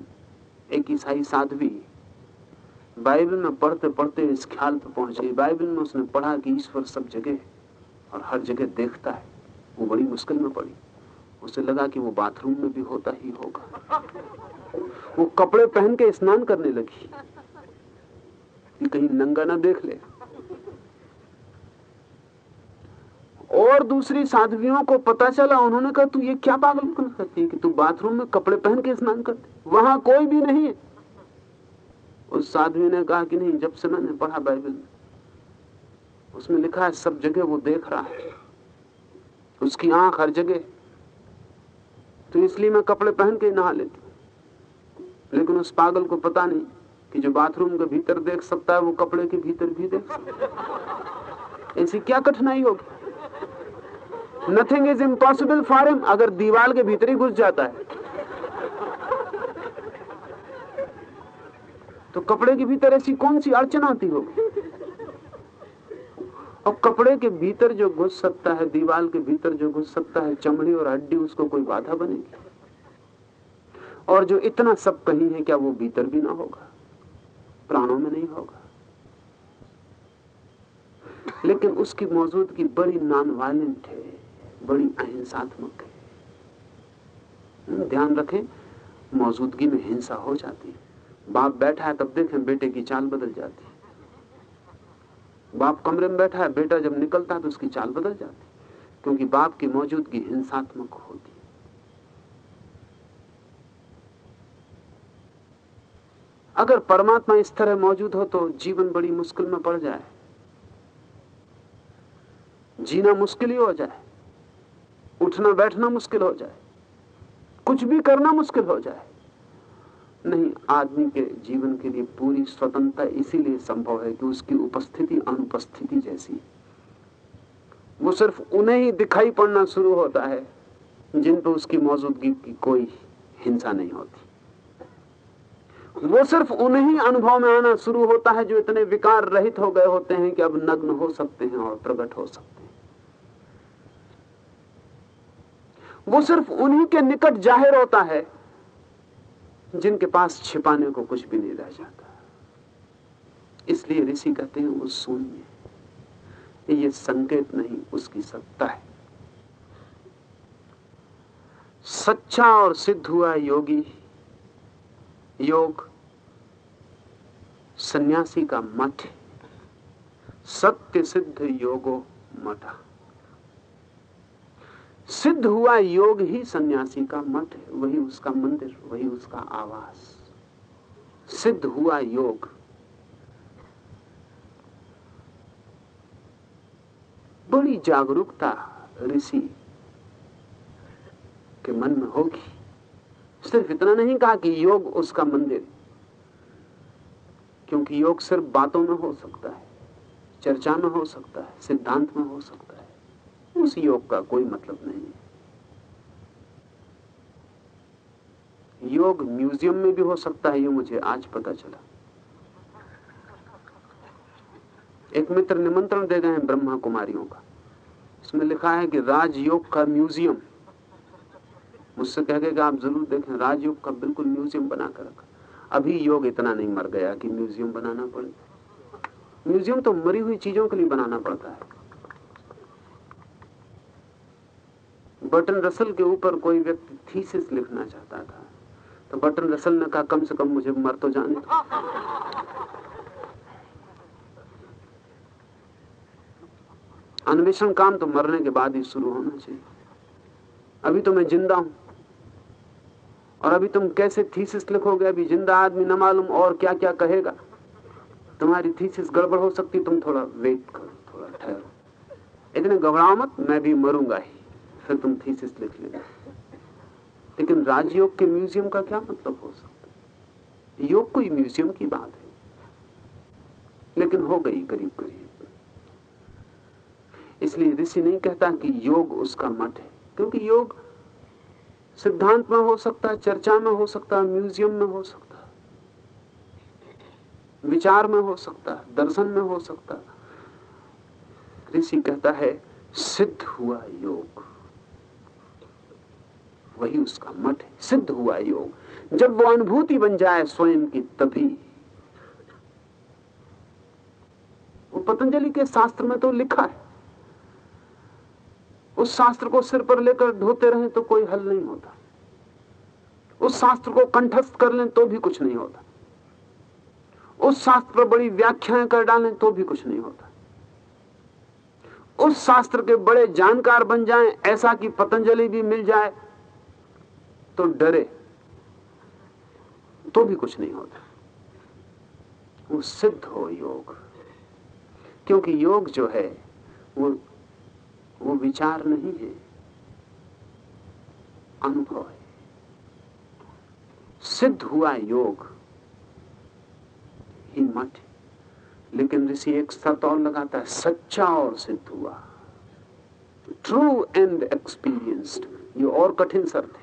एक ईसाई साध्वी बाइबल में पढ़ते पढ़ते इस ख्याल पर पहुँचे। बाइबल में उसने पढ़ा कि ईश्वर सब जगह है और हर जगह देखता है। वो बड़ी मुश्किल में पड़ी। उसे लगा कि वो बाथरूम में भी होता ही होगा। वो कपड़े पहन के स्नान करने लगी। कि कहीं नंगा ना देख ले। और दूसरी साध्वियों को पता चला, उन्होंने कहा, तू ये क्या पागल करती है कि तू बाथरूम में कपड़े पहन के स्नान करती वहाँ कोई भी नहीं है। उस साध्वी ने कहा कि नहीं, जब से मैंने पढ़ा बाइबल, उसमें लिखा है, सब जगह वो देख रहा है। उसकी आँख हर जगह। तो इसलिए मैं कपड़े पहन के नहा लेती लेकिन उस पागल को पता नहीं कि जो बाथरूम के भीतर देख सकता है, वो कपड़े के भीतर भी देख ऐसी क्या कठिनाई होगी? Nothing is impossible for him अगर दीवार के भीतर ही घुस जाता है तो कपड़े के भीतर ऐसी कौन सी अड़चन आती होगी और कपड़े के भीतर जो घुस सकता है, दीवाल के भीतर जो घुस सकता है, चमड़ी और हड्डी, उसको कोई बाधा बनेगी? और जो इतना सब कहीं है, क्या वो भीतर भी ना होगा? प्राणों में नहीं होगा। लेकिन उसकी मौजूदगी बड़ी नॉन वायलेंट है, बड़ी अहिंसात्मक है। ध्यान रखें, मौजूदगी में हिंसा हो जाती है। बाप बैठा है तब देखें बेटे की चाल बदल जाती है। बाप कमरे में बैठा है, बेटा जब निकलता है तो उसकी चाल बदल जाती है, क्योंकि बाप की मौजूदगी हिंसात्मक होती है। अगर परमात्मा इस तरह मौजूद हो तो जीवन बड़ी मुश्किल में पड़ जाए, जीना मुश्किल ही हो जाए, उठना बैठना मुश्किल हो जाए, कुछ भी करना मुश्किल हो जाए नहीं, आदमी के जीवन के लिए पूरी स्वतंत्रता इसीलिए संभव है कि उसकी उपस्थिति अनुपस्थिति जैसी। वो सिर्फ़ उन्हें ही दिखाई पड़ना शुरू होता है, जिन पर उसकी मौजूदगी की कोई हिंसा नहीं होती। वो सिर्फ़ उन्हें ही अनुभव में आना शुरू होता है जो इतने विकार रहित हो गए होते हैं कि अब नग्न हो सकते हैं और प्रकट हो सकते हैं। वो सिर्फ़ उन्हीं के निकट ज़ाहिर होता है जिनके पास छिपाने को कुछ भी नहीं रह जाता। इसलिए ऋषि कहते हैं, वो शून्य ये संकेत नहीं, उसकी सत्ता है। सच्चा और सिद्ध हुआ योगी। योग सन्यासी का मठ सत्य सिद्ध योगो मठा। सिद्ध हुआ योग ही सन्यासी का मठ है, वही उसका मंदिर, वही उसका आवास। सिद्ध हुआ योग। बड़ी जागरूकता ऋषि के मन में होगी। सिर्फ़ इतना नहीं कहा कि योग उसका मंदिर, क्योंकि योग सिर्फ़ बातों में हो सकता है, चर्चा में हो सकता है, सिद्धांत में हो सकता है। उस योग का कोई मतलब नहीं है। योग म्यूज़ियम में भी हो सकता है, ये मुझे आज पता चला। एक मित्र निमंत्रण दे गए हैं ब्रह्मा कुमारियों का। उसमें लिखा है कि राजयोग का म्यूज़ियम। मुझसे कह गए कि आप ज़रूर देखें, राजयोग का बिल्कुल म्यूज़ियम बना कर रखा। अभी योग इतना नहीं मर गया कि म्यूज़ियम बनाना पड़े। म्यूज़ियम तो मरी हुई चीज़ों के लिए बनाना पड़ता है। बटन रसल के ऊपर कोई व्यक्ति थीसिस लिखना चाहता था तो बटन रसल ने कहा, कम से कम मुझे मर तो जाने अन्वेषण काम तो मरने के बाद ही शुरू होना चाहिए। अभी तो मैं ज़िंदा हूँ। और अभी तुम कैसे थीसिस लिखोगे? अभी ज़िंदा आदमी न मालूम और क्या क्या कहेगा। तुम्हारी थीसिस गड़बड़ हो सकती, तुम थोड़ा वेट करो, थोड़ा ठहरो। इतने घबराओ मत, मैं भी मरूँगा ही। फिर तुम थीसिस लिख लेना। लेकिन राजयोग के म्यूज़ियम का क्या मतलब हो सकता योग कोई म्यूज़ियम की बात है। लेकिन हो गई करीब करीब। इसलिए ऋषि नहीं कहता कि योग उसका मठ है, क्योंकि योग सिद्धांत में हो सकता है, चर्चा में हो सकता है, म्यूज़ियम में हो सकता है, विचार में हो सकता है, दर्शन में हो सकता है। ऋषि कहता है, सिद्ध हुआ योग। वही उसका मठ है। सिद्ध हुआ योग। जब वो अनुभूति बन जाए स्वयं की, तभी। वो पतंजलि के शास्त्र में तो लिखा है। उस शास्त्र को सिर पर लेकर ढोते रहे तो कोई हल नहीं होता। उस शास्त्र को कंठस्थ कर लें तो भी कुछ नहीं होता। उस शास्त्र पर बड़ी व्याख्याएँ कर डालें तो भी कुछ नहीं होता। उस शास्त्र के बड़े जानकार बन जाएँ, ऐसा कि पतंजलि भी मिल जाए तो डरे तो भी कुछ नहीं होता। वो सिद्ध हो योग, क्योंकि योग जो है, वो वो विचार नहीं है, अनुभव है। सिद्ध हुआ योग ही। मठ लेकिन ऋषि एक शर्त और लगाता है, सच्चा और सिद्ध हुआ। ट्रू एंड एक्सपीरियंस्ड ये और कठिन शर्त है।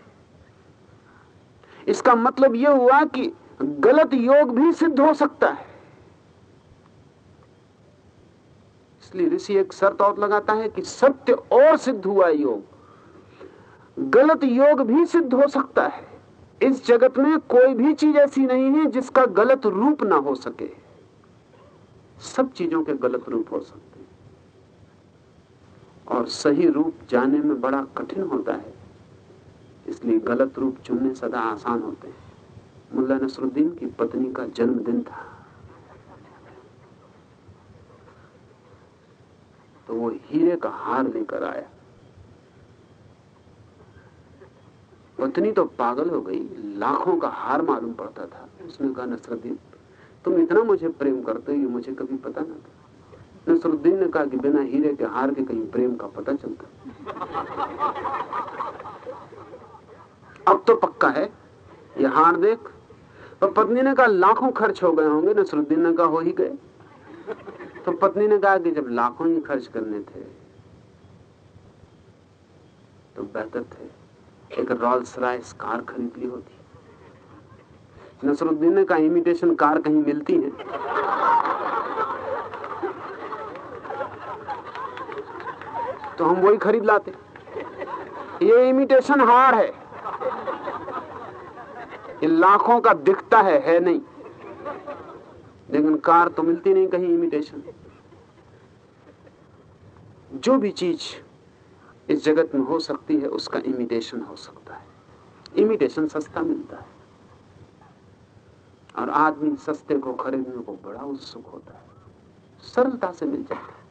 इसका मतलब यह हुआ कि गलत योग भी सिद्ध हो सकता है। इसलिए ऋषि एक शर्त और लगाता है कि सत्य और सिद्ध हुआ योग। गलत योग भी सिद्ध हो सकता है। इस जगत में कोई भी चीज़ ऐसी नहीं है जिसका गलत रूप ना हो सके। सब चीज़ों के गलत रूप हो सकते हैं। और सही रूप जाने में बड़ा कठिन होता है। इसलिए गलत रूप चुनने सदा आसान होते हैं। मुल्ला नसरुद्दीन की पत्नी का जन्मदिन था। तो वो हीरे का हार लेकर आया। पत्नी तो पागल हो गई। लाखों का हार मालूम पड़ता था। उसने कहा, नसरुद्दीन, तुम इतना मुझे प्रेम करते हो मुझे कभी पता ना था। नसरुद्दीन ने कहा कि बिना हीरे के हार के कहीं प्रेम का पता चलता। अब तो पक्का है। ये हार देख। तो पत्नी ने कहा, लाखों खर्च हो गए होंगे, नसरुद्दीन ने कहा, हो ही गए। तो पत्नी ने कहा कि जब लाखों ही खर्च करने थे तो बेहतर थे। एक रॉल्स रॉयस कार खरीद ली होती। नसरुद्दीन ने कहा इमिटेशन कार कहीं मिलती है। तो हम वही खरीद लाते। ये इमिटेशन हार है। ये लाखों का दिखता है है नहीं। लेकिन कार तो मिलती नहीं कहीं इमिटेशन जो भी चीज़ इस जगत में हो सकती है, उसका इमिटेशन हो सकता है। इमिटेशन सस्ता मिलता है। और आदमी सस्ते को खरीदने को बड़ा उत्सुक होता है। सरलता से मिल जाता है।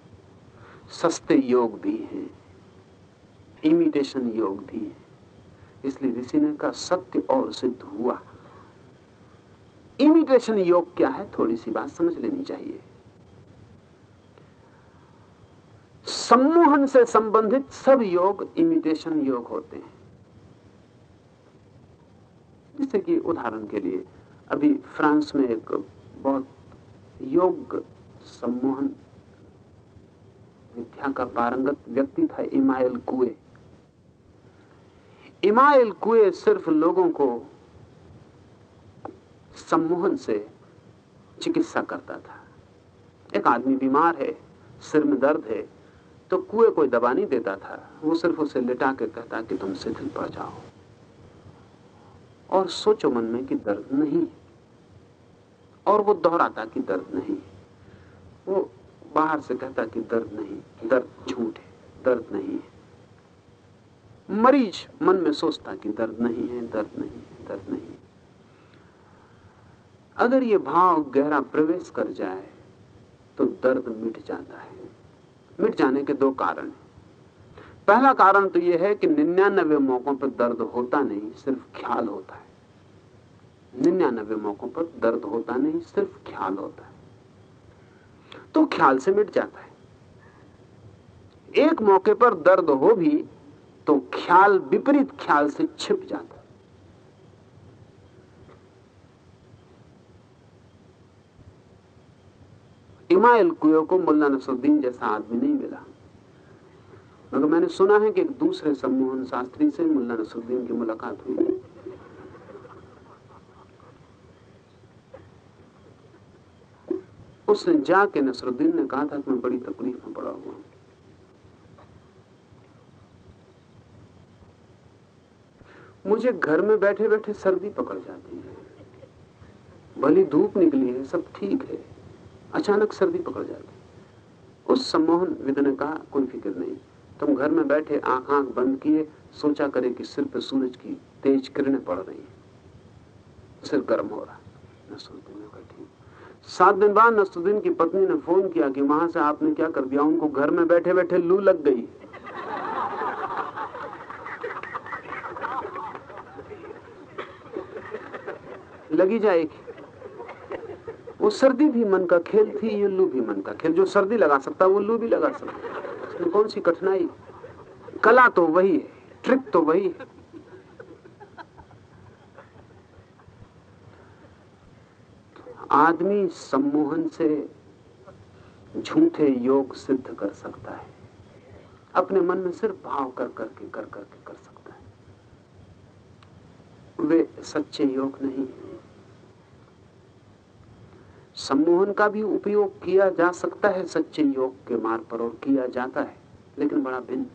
सस्ते योग भी हैं। इमिटेशन योग भी है। इसलिए ऋषि ने कहा, सत्य और सिद्ध हुआ। इमिटेशन योग क्या है? थोड़ी सी बात समझ लेनी चाहिए। सम्मोहन से संबंधित सब योग इमिटेशन योग होते हैं। जैसे कि उदाहरण के लिए, अभी फ्रांस में एक बहुत योग सम्मोहन विद्या का पारंगत व्यक्ति था इमायल कुए। इमायल कुए सिर्फ़ लोगों को सम्मोहन से चिकित्सा करता था। एक आदमी बीमार है, सिर में दर्द है तो कुएँ कोई दबा नहीं देता था। वो सिर्फ़ उसे लिटा के कहता कि तुम शिथिल पड़ जाओ। और सोचो मन में कि दर्द नहीं और वो दोहराता कि दर्द नहीं वो बाहर से कहता कि दर्द नहीं, दर्द झूठ है, दर्द नहीं है। मरीज़ मन में सोचता कि दर्द नहीं है, दर्द नहीं है, दर्द नहीं है। अगर ये भाव गहरा प्रवेश कर जाए तो दर्द मिट जाता है। मिट जाने के दो कारण हैं। पहला कारण तो यह है कि निन्यानबे मौकों पर दर्द होता नहीं, सिर्फ़ ख्याल होता है। निन्यानबे मौकों पर दर्द होता नहीं, सिर्फ़ ख्याल होता है। तो ख्याल से मिट जाता है। एक मौके पर दर्द हो भी तो ख्याल, विपरीत ख्याल से छिप जाता। है इमाइल कुयो को मुल्ला नसरुद्दीन जैसा आदमी नहीं मिला। मगर मैंने सुना है कि एक दूसरे सम्मोहन शास्त्री से मुल्ला नसरुद्दीन की मुलाकात हुई। उसने जाके नसरुद्दीन ने कहा था कि मैं बड़ी तकलीफ़ में पड़ा हुआ मुझे घर में बैठे बैठे सर्दी पकड़ जाती है। भली धूप निकली है, सब ठीक है। अचानक सर्दी पकड़ जाती है। उस सम्मोहन विद ने कहा कोई फ़िक्र नहीं। तुम घर में बैठे आँख आँख बंद किए, सोचा करे कि सिर पे सूरज की तेज किरणें पड़ रही हैं। सिर गर्म हो रहा नसरुद्दीन ने कहा ठीक सात दिन बाद नसरुद्दीन की पत्नी ने फ़ोन किया कि वहाँ से आपने क्या कर दिया? उनको घर में बैठे बैठे लू लग गई लगी जाएगी वो सर्दी भी मन का खेल थी, ये लू भी मन का खेल। जो सर्दी लगा सकता, वो लू भी लगा सकता। इसमें कौन सी कठिनाई? कला तो वही है, ट्रिक तो वही है। आदमी सम्मोहन से झूठे योग सिद्ध कर सकता है। अपने मन में सिर्फ़ भाव कर करके कर करके कर सकता है। वे सच्चे योग नहीं है। सम्मोहन का भी उपयोग किया जा सकता है, सच्चे योग के मार्ग पर और किया जाता है, लेकिन बड़ा भिन्न।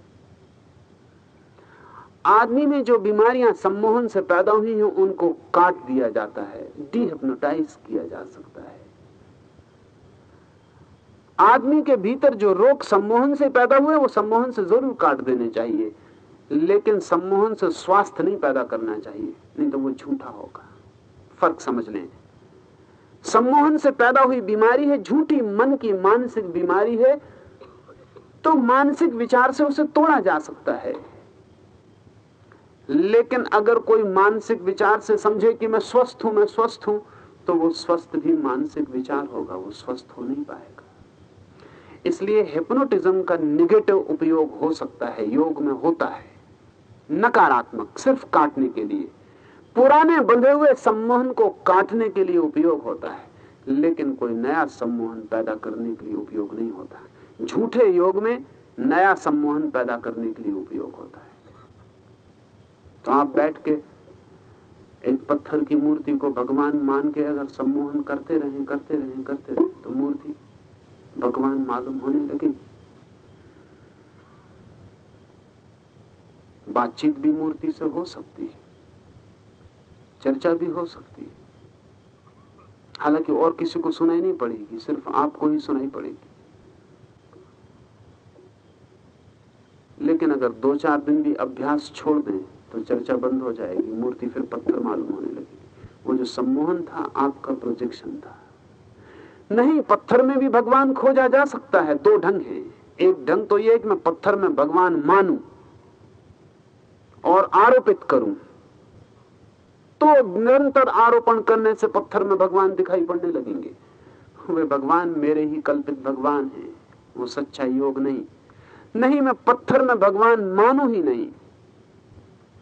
आदमी में जो बीमारियाँ सम्मोहन से पैदा हुई हैं, उनको काट दिया जाता है डिहेप्नोटाइज किया जा सकता है। आदमी के भीतर जो रोग सम्मोहन से पैदा हुए, वो सम्मोहन से ज़रूर काट देने चाहिए, लेकिन सम्मोहन से स्वास्थ्य नहीं पैदा करना चाहिए, नहीं तो वो झूठा होगा। फ़र्क समझ लें। सम्मोहन से पैदा हुई बीमारी है, झूठी मन की मानसिक बीमारी है तो मानसिक विचार से उसे तोड़ा जा सकता है। लेकिन अगर कोई मानसिक विचार से समझे कि मैं स्वस्थ हूँ, मैं स्वस्थ हूँ तो वो स्वस्थ भी मानसिक विचार होगा, वो स्वस्थ हो नहीं पाएगा। इसलिए हिप्नोटिज्म का निगेटिव उपयोग हो सकता है, योग में होता है, नकारात्मक, सिर्फ़ काटने के लिए। पुराने बंधे हुए सम्मोहन को काटने के लिए उपयोग होता है, लेकिन कोई नया सम्मोहन पैदा करने के लिए उपयोग नहीं होता। झूठे योग में नया सम्मोहन पैदा करने के लिए उपयोग होता है। तो आप बैठ के एक पत्थर की मूर्ति को भगवान मान के अगर सम्मोहन करते रहे करते रहे करते रहे तो मूर्ति भगवान मालूम होने लगे बातचीत भी मूर्ति से हो सकती है। चर्चा भी हो सकती है। हालाँकि और किसी को सुनाई नहीं पड़ेगी, सिर्फ़ आपको ही सुनाई पड़ेगी। लेकिन अगर दो चार दिन भी अभ्यास छोड़ दें तो चर्चा बंद हो जाएगी, मूर्ति फिर पत्थर मालूम होने लगेगी। वो जो सम्मोहन था, आपका प्रोजेक्शन था। नहीं, पत्थर में भी भगवान खोजा जा सकता है, दो ढंग है। एक ढंग तो ये कि मैं पत्थर में भगवान मानू और आरोपित करूँ। तो निरंतर आरोपण करने से पत्थर में भगवान दिखाई पड़ने लगेंगे। वे भगवान मेरे ही कल्पित भगवान हैं। वो सच्चा योग नहीं। नहीं, मैं पत्थर में भगवान मानू ही नहीं।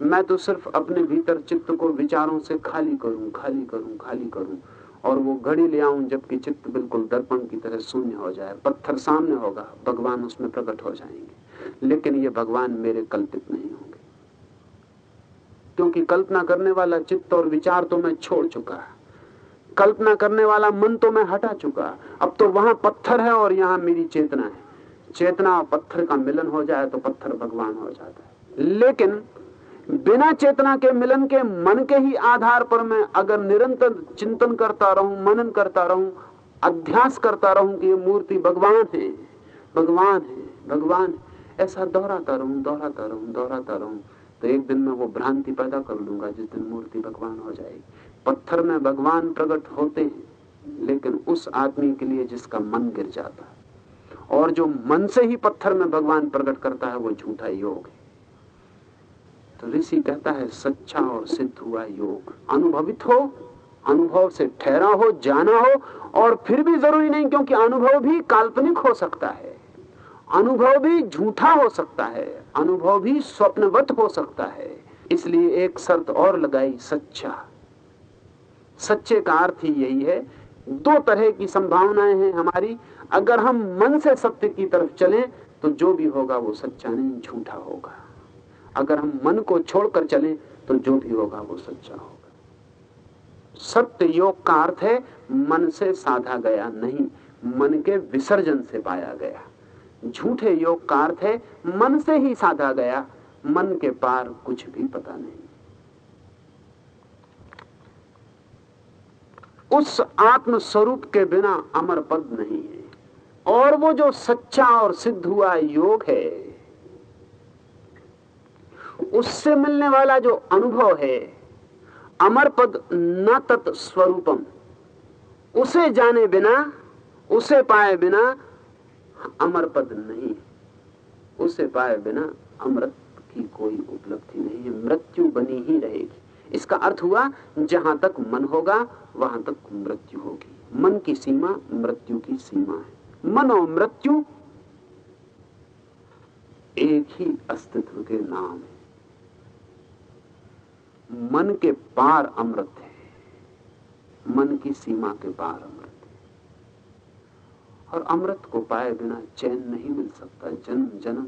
मैं तो सिर्फ़ अपने भीतर चित्त को विचारों से खाली करूँ खाली करूँ खाली करूँ और वो घड़ी ले आऊँ जबकि चित्त बिल्कुल दर्पण की तरह शून्य हो जाए। पत्थर सामने होगा, भगवान उसमें प्रकट हो जाएँगे। लेकिन ये भगवान मेरे कल्पित नहीं होंगे। क्योंकि कल्पना करने वाला चित्त और विचार तो मैं छोड़ चुका कल्पना करने वाला मन तो मैं हटा चुका अब तो वहाँ पत्थर है और यहाँ मेरी चेतना है। चेतना और पत्थर का मिलन हो जाए तो पत्थर भगवान हो जाता है। लेकिन बिना चेतना के मिलन के मन के ही आधार पर मैं अगर निरंतर चिंतन करता रहूँ, मनन करता रहूँ, अध्यास करता रहूँ कि ये मूर्ति भगवान है भगवान है, भगवान ऐसा दोहराता रहूँ दोहराता रहूँ दोहराता रहूँ। तो एक दिन में वो भ्रांति पैदा कर लूँगा, जिस दिन मूर्ति भगवान हो जाएगी। पत्थर में भगवान प्रकट होते हैं, लेकिन उस आदमी के लिए जिसका मन गिर जाता है, और जो मन से ही पत्थर में भगवान प्रकट करता है, वो झूठा योग है। तो ऋषि कहता है, सच्चा और सिद्ध हुआ योग। अनुभवित हो, अनुभव से ठहरा हो, जाना हो, और फिर भी ज़रूरी नहीं, क्योंकि अनुभव भी काल्पनिक हो सकता है। अनुभव भी झूठा हो सकता है, अनुभव भी स्वप्नवत हो सकता है। इसलिए एक शर्त और लगाई, सच्चा। सच्चे का अर्थ ही यही है, दो तरह की संभावनाएँ हैं हमारी। अगर हम मन से सत्य की तरफ़ चलें तो जो भी होगा वो सच्चा नहीं, झूठा होगा। अगर हम मन को छोड़कर चलें तो जो भी होगा वो सच्चा होगा। सत्य योग का अर्थ है, मन से साधा गया नहीं, मन के विसर्जन से पाया गया। झूठे योग का अर्थ है मन से ही साधा गया, मन के पार कुछ भी पता नहीं। उस आत्म स्वरूप के बिना अमर पद नहीं है, और वो जो सच्चा और सिद्ध हुआ योग है, उससे मिलने वाला जो अनुभव है, अमर पद न तत्स्वरूपम उसे जाने बिना, उसे पाए बिना अमर पद नहीं उसे पाए बिना अमृत की कोई उपलब्धि नहीं है। मृत्यु बनी ही रहेगी। इसका अर्थ हुआ, जहाँ तक मन होगा, वहाँ तक मृत्यु होगी। मन की सीमा मृत्यु की सीमा है। मन और मृत्यु एक ही अस्तित्व के नाम है। मन के पार अमृत है। मन की सीमा के पार अमृत। और अमृत को पाए बिना चैन नहीं मिल सकता। जन्म जन्म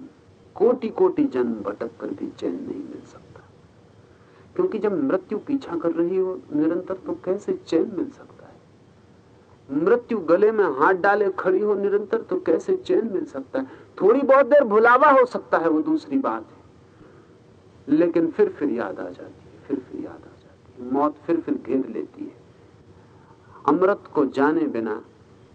कोटि कोटि जन्म भटक कर भी चैन नहीं मिल सकता। क्योंकि जब मृत्यु पीछा कर रही हो, निरंतर तो कैसे चैन मिल सकता है? मृत्यु गले में हाथ डाले खड़ी हो, निरंतर तो कैसे चैन मिल सकता है? थोड़ी बहुत देर भुलावा हो सकता है, वो दूसरी बात है। लेकिन फिर फिर याद आ जाती है, फिर फिर याद आ जाती है। मौत फिर फिर घेर लेती है। अमृत को जाने बिना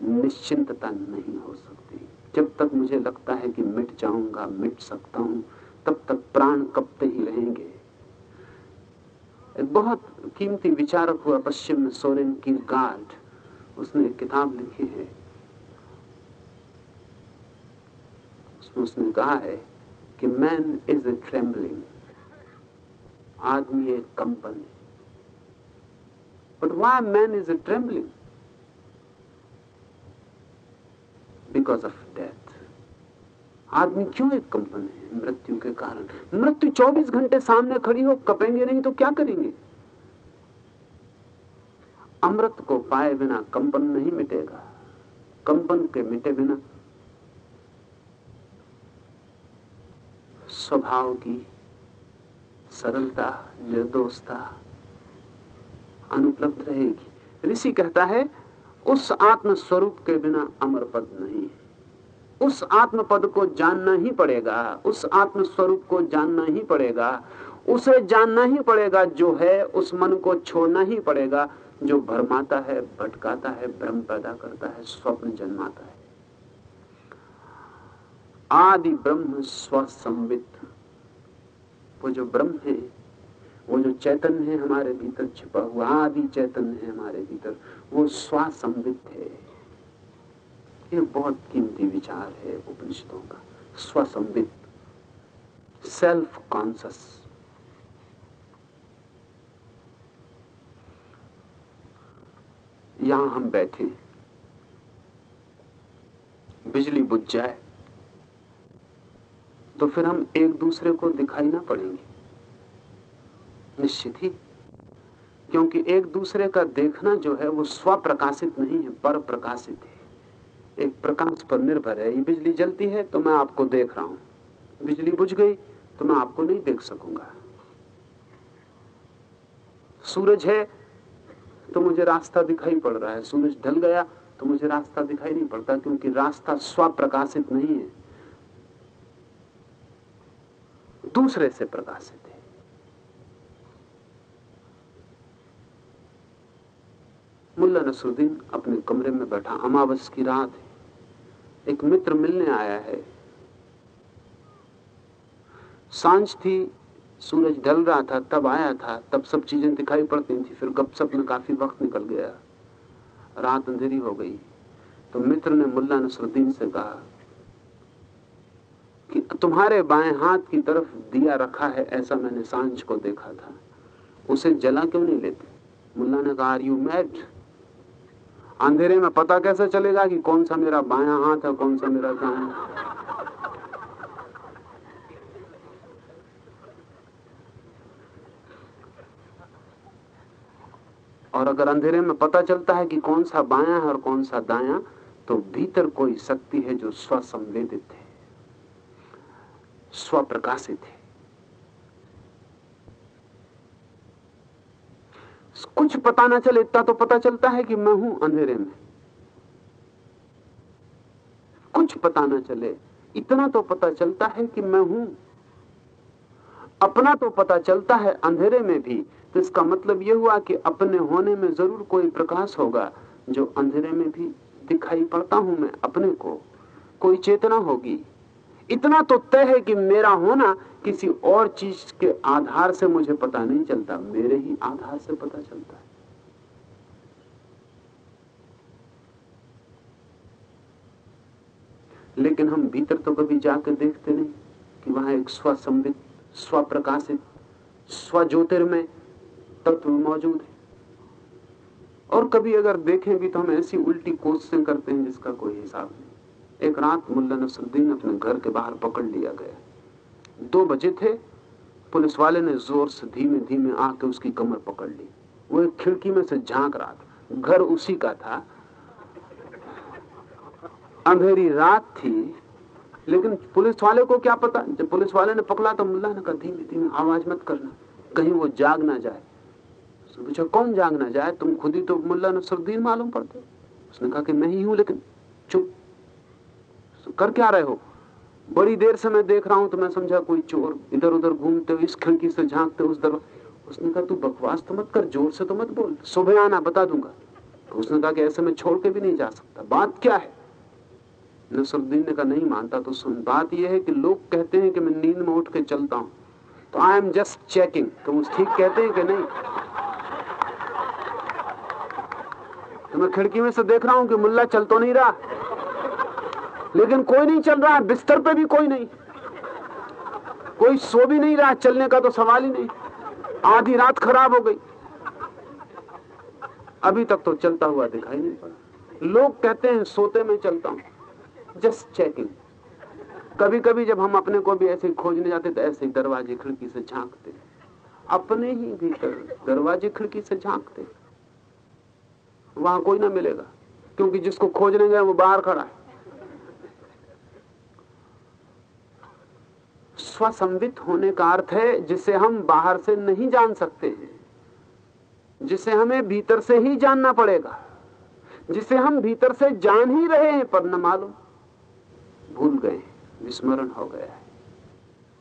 निश्चिंतता नहीं हो सकती। जब तक मुझे लगता है कि मिट जाऊँगा, मिट सकता हूँ, तब तक प्राण कपते ही रहेंगे। एक बहुत कीमती विचारक हुआ पश्चिम में सोरेन की गार्ड। उसने एक किताब लिखी है। उसमें उसने कहा है कि मैन इज़ ए ट्रेम्बलिंग आदमी एक कंपन but why man is a trembling because of death आदमी क्यों एक कंपन है? मृत्यु के कारण। मृत्यु 24 घंटे सामने खड़ी हो, कपेंगे नहीं तो क्या करेंगे? अमृत को पाए बिना कंपन नहीं मिटेगा। कंपन के मिटे बिना स्वभाव की सरलता, निर्दोषता अनुपलब्ध रहेगी। ऋषि कहता है उस आत्म स्वरूप के बिना अमर पद नहीं है। उस आत्म पद को जानना ही पड़ेगा, उस आत्म स्वरूप को जानना ही पड़ेगा, उसे जानना ही पड़ेगा जो है, उस मन को छोड़ना ही पड़ेगा, जो भरमाता है, भटकाता है, भ्रम पैदा करता है, स्वप्न जन्माता है। आदि ब्रह्म स्वसंवित। वो जो ब्रह्म है, वो जो चैतन्य है हमारे भीतर छिपा हुआ, आदि चैतन्य है हमारे भीतर। वो स्वसंवित है ये बहुत कीमती विचार है उपनिषदों का। स्वसंवित सेल्फ कॉन्सियस यहाँ हम बैठे बिजली बुझ जाए तो फिर हम एक दूसरे को दिखाई ना पड़ेंगे। निश्चित ही क्योंकि एक दूसरे का देखना जो है वो स्व प्रकाशित नहीं है पर प्रकाशित है। एक प्रकाश पर निर्भर है। ये बिजली जलती है तो मैं आपको देख रहा हूँ। बिजली बुझ गई तो मैं आपको नहीं देख सकूँगा। सूरज है तो मुझे रास्ता दिखाई पड़ रहा है। सूरज ढल गया तो मुझे रास्ता दिखाई नहीं पड़ता क्योंकि रास्ता स्व प्रकाशित नहीं है। दूसरे से प्रकाशित। मुल्ला नसरुद्दीन अपने कमरे में बैठा। अमावस की रात है। एक मित्र मिलने आया है। साँझ थी, सूरज ढल रहा था, तब आया था, तब सब चीज़ें दिखाई पड़ती थी, फिर गपसप में काफ़ी वक्त निकल गया। रात अंधेरी हो गई। तो मित्र ने मुल्ला नसरुद्दीन से कहा कि तुम्हारे बाएँ हाथ की तरफ़ दिया रखा है, ऐसा मैंने साँझ को देखा था। उसे जला क्यों नहीं लेते? मुल्ला ने कहा आर यू मैड अंधेरे में पता कैसे चलेगा कि कौन सा मेरा बायां हाथ है, कौन सा मेरा दाया और अगर अंधेरे में पता चलता है कि कौन सा बायां है और कौन सा दायां तो भीतर कोई शक्ति है जो स्वसंवेदित है, स्वप्रकाशित है। कुछ पता ना चले, इतना तो पता चलता है कि मैं हूँ अंधेरे में। कुछ पता ना चले, इतना तो पता चलता है कि मैं हूँ। अपना तो पता चलता है अंधेरे में भी तो इसका मतलब यह हुआ कि अपने होने में ज़रूर कोई प्रकाश होगा, जो अंधेरे में भी दिखाई पड़ता हूँ मैं अपने को। कोई चेतना होगी। इतना तो तय है कि मेरा होना किसी और चीज़ के आधार से मुझे पता नहीं चलता, मेरे ही आधार से पता चलता है। लेकिन हम भीतर तो कभी जाकर देखते नहीं कि वहाँ एक स्वसंबित स्वप्रकाशित, स्वज्योतिर्मय तत्व मौजूद है। और कभी अगर देखें भी तो हम ऐसी उल्टी कोशिशें करते हैं जिसका कोई हिसाब नहीं। एक रात मुल्ला नसरुद्दीन अपने घर के बाहर पकड़ लिया गया। दो बजे थे, पुलिस वाले ने ज़ोर से धीमे धीमे आके उसकी कमर पकड़ ली। वो एक खिड़की में से झाँक रहा था। घर उसी का था। अंधेरी रात थी, लेकिन पुलिस वाले को क्या पता? जब पुलिस वाले ने पकड़ा तो मुल्ला ने कहा, धीमे धीमे आवाज़ मत करना। कहीं वो जाग ना जाए। उसने पूछा, कौन जाग ना जाए? तुम खुद ही तो मुल्ला नसरुद्दीन मालूम पड़ते उसने कहा कि, मैं ही हूँ, लेकिन चुप कर क्या रहे हो? बड़ी देर से मैं देख रहा हूँ तो मैं समझा कोई चोर इधर उधर घूमते हो इस खिड़की से झांकते हो उस दर उसने कहा, तू बकवास तो मत कर, ज़ोर से तो मत बोल, सुबह आना, बता दूँगा। तो उसने कहा कि ऐसे में छोड़ के भी नहीं जा सकता। बात क्या है? नसरुद्दीन ने कहा, नहीं मानता तो सुन। बात यह है कि लोग कहते हैं कि मैं नींद में उठ के चलता हूँ। तो आई एम जस्ट चेकिंग तुम ठीक कहते हैं कि नहीं? तो मैं खिड़की में से देख रहा हूँ कि मुल्ला चल तो नहीं रहा। लेकिन कोई नहीं चल रहा, बिस्तर पे भी कोई नहीं। कोई सो भी नहीं रहा, चलने का तो सवाल ही नहीं। आधी रात खराब हो गई। अभी तक तो चलता हुआ दिखाई नहीं पड़ा। लोग कहते हैं, सोते में चलता हूँ। जस्ट चेकिंग कभी कभी जब हम अपने को भी ऐसे खोजने जाते तो ऐसे दरवाजे खिड़की से झांकते अपने ही भीतर दरवाजे खिड़की से झांकते वहाँ कोई ना मिलेगा, क्योंकि जिसको खोजने गए, वो बाहर खड़ा है। स्वसंवित होने का अर्थ है जिसे हम बाहर से नहीं जान सकते हैं, जिसे हमें भीतर से ही जानना पड़ेगा, जिसे हम भीतर से जान ही रहे हैं पर न मालूम। भूल गए, विस्मरण हो गया है,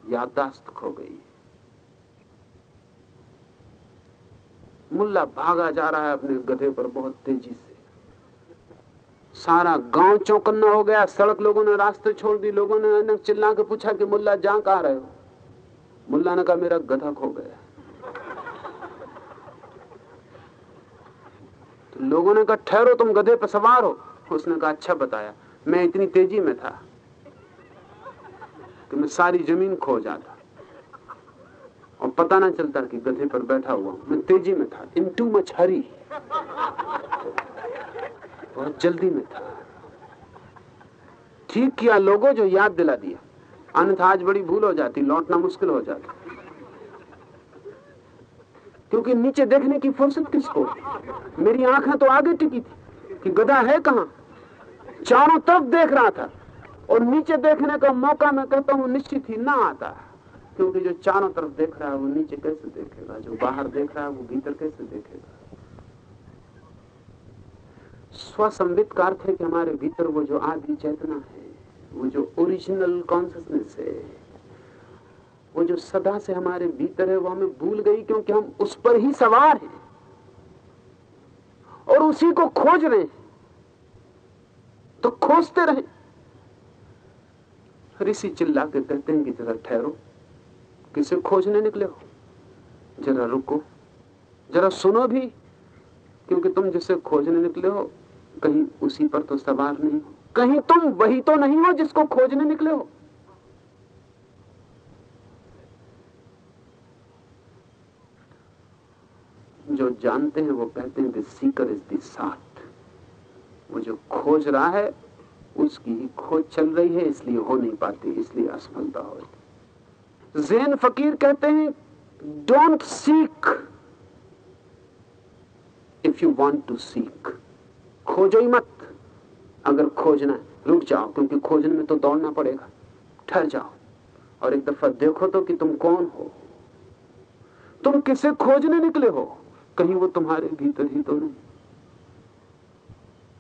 याददाश्त खो गई मुल्ला भागा जा रहा है अपने गधे पर बहुत तेज़ी से। सारा गाँव चौकन्ना हो गया, सड़क लोगों ने रास्ते छोड़ दी, लोगों ने चिल्ला के पूछा कि मुल्ला जा कहा रहे हो? मुल्ला ने कहा, मेरा गधा खो गया। तो लोगों ने कहा, ठहरो, तुम गधे पर सवार हो। उसने कहा अच्छा बताया, मैं इतनी तेज़ी में था कि मैं सारी ज़मीन खो जाता। और पता ना चलता कि गधे पर बैठा हुआ मैं तेज़ी में था इन टू मच हरी बहुत जल्दी में था। ठीक किया लोगों जो याद दिला दिया। अन्यथा आज बड़ी भूल हो जाती, लौटना मुश्किल हो जाता। क्योंकि नीचे देखने की फुर्सत किसको? मेरी आँखें तो आगे टिकी थी कि गधा है कहाँ? चारों तरफ़ देख रहा था। और नीचे देखने का मौका मैं कहता हूँ, निश्चित ही ना आता। क्योंकि जो चारों तरफ़ देख रहा है, वो नीचे कैसे देखेगा? जो बाहर देख रहा है, वो भीतर कैसे देखेगा? स्वसंबित का अर्थ है कि हमारे भीतर वो जो आदि चेतना है, वो जो ओरिजिनल कॉन्सियसनेस है, वो जो सदा से हमारे भीतर है, वो हमें भूल गई क्योंकि हम उस पर ही सवार हैं और उसी को खोज रहे हैं। तो खोजते रहे। ऋषि चिल्ला के कहते हैं कि जरा ठहरो, किसे खोजने निकले हो? जरा रुको, जरा सुनो भी, क्योंकि तुम जिसे खोजने निकले हो कहीं उसी पर तो सवार नहीं कहीं तुम वही तो नहीं हो जिसको खोजने निकले हो। जो जानते हैं, वो कहते हैं सीकर इज़ दी साथ। वो जो खोज रहा है, उसकी ही खोज चल रही है, इसलिए हो नहीं पाती, इसलिए असफलता हो जैन फकीर कहते हैं don't seek if you want to seek खोजो ही मत। अगर खोजना है, रुक जाओ, क्योंकि खोजने में तो दौड़ना पड़ेगा। ठहर जाओ और एक दफ़ा देखो तो कि तुम कौन हो। तुम किसे खोजने निकले हो? कहीं वो तुम्हारे भीतर ही तो नहीं।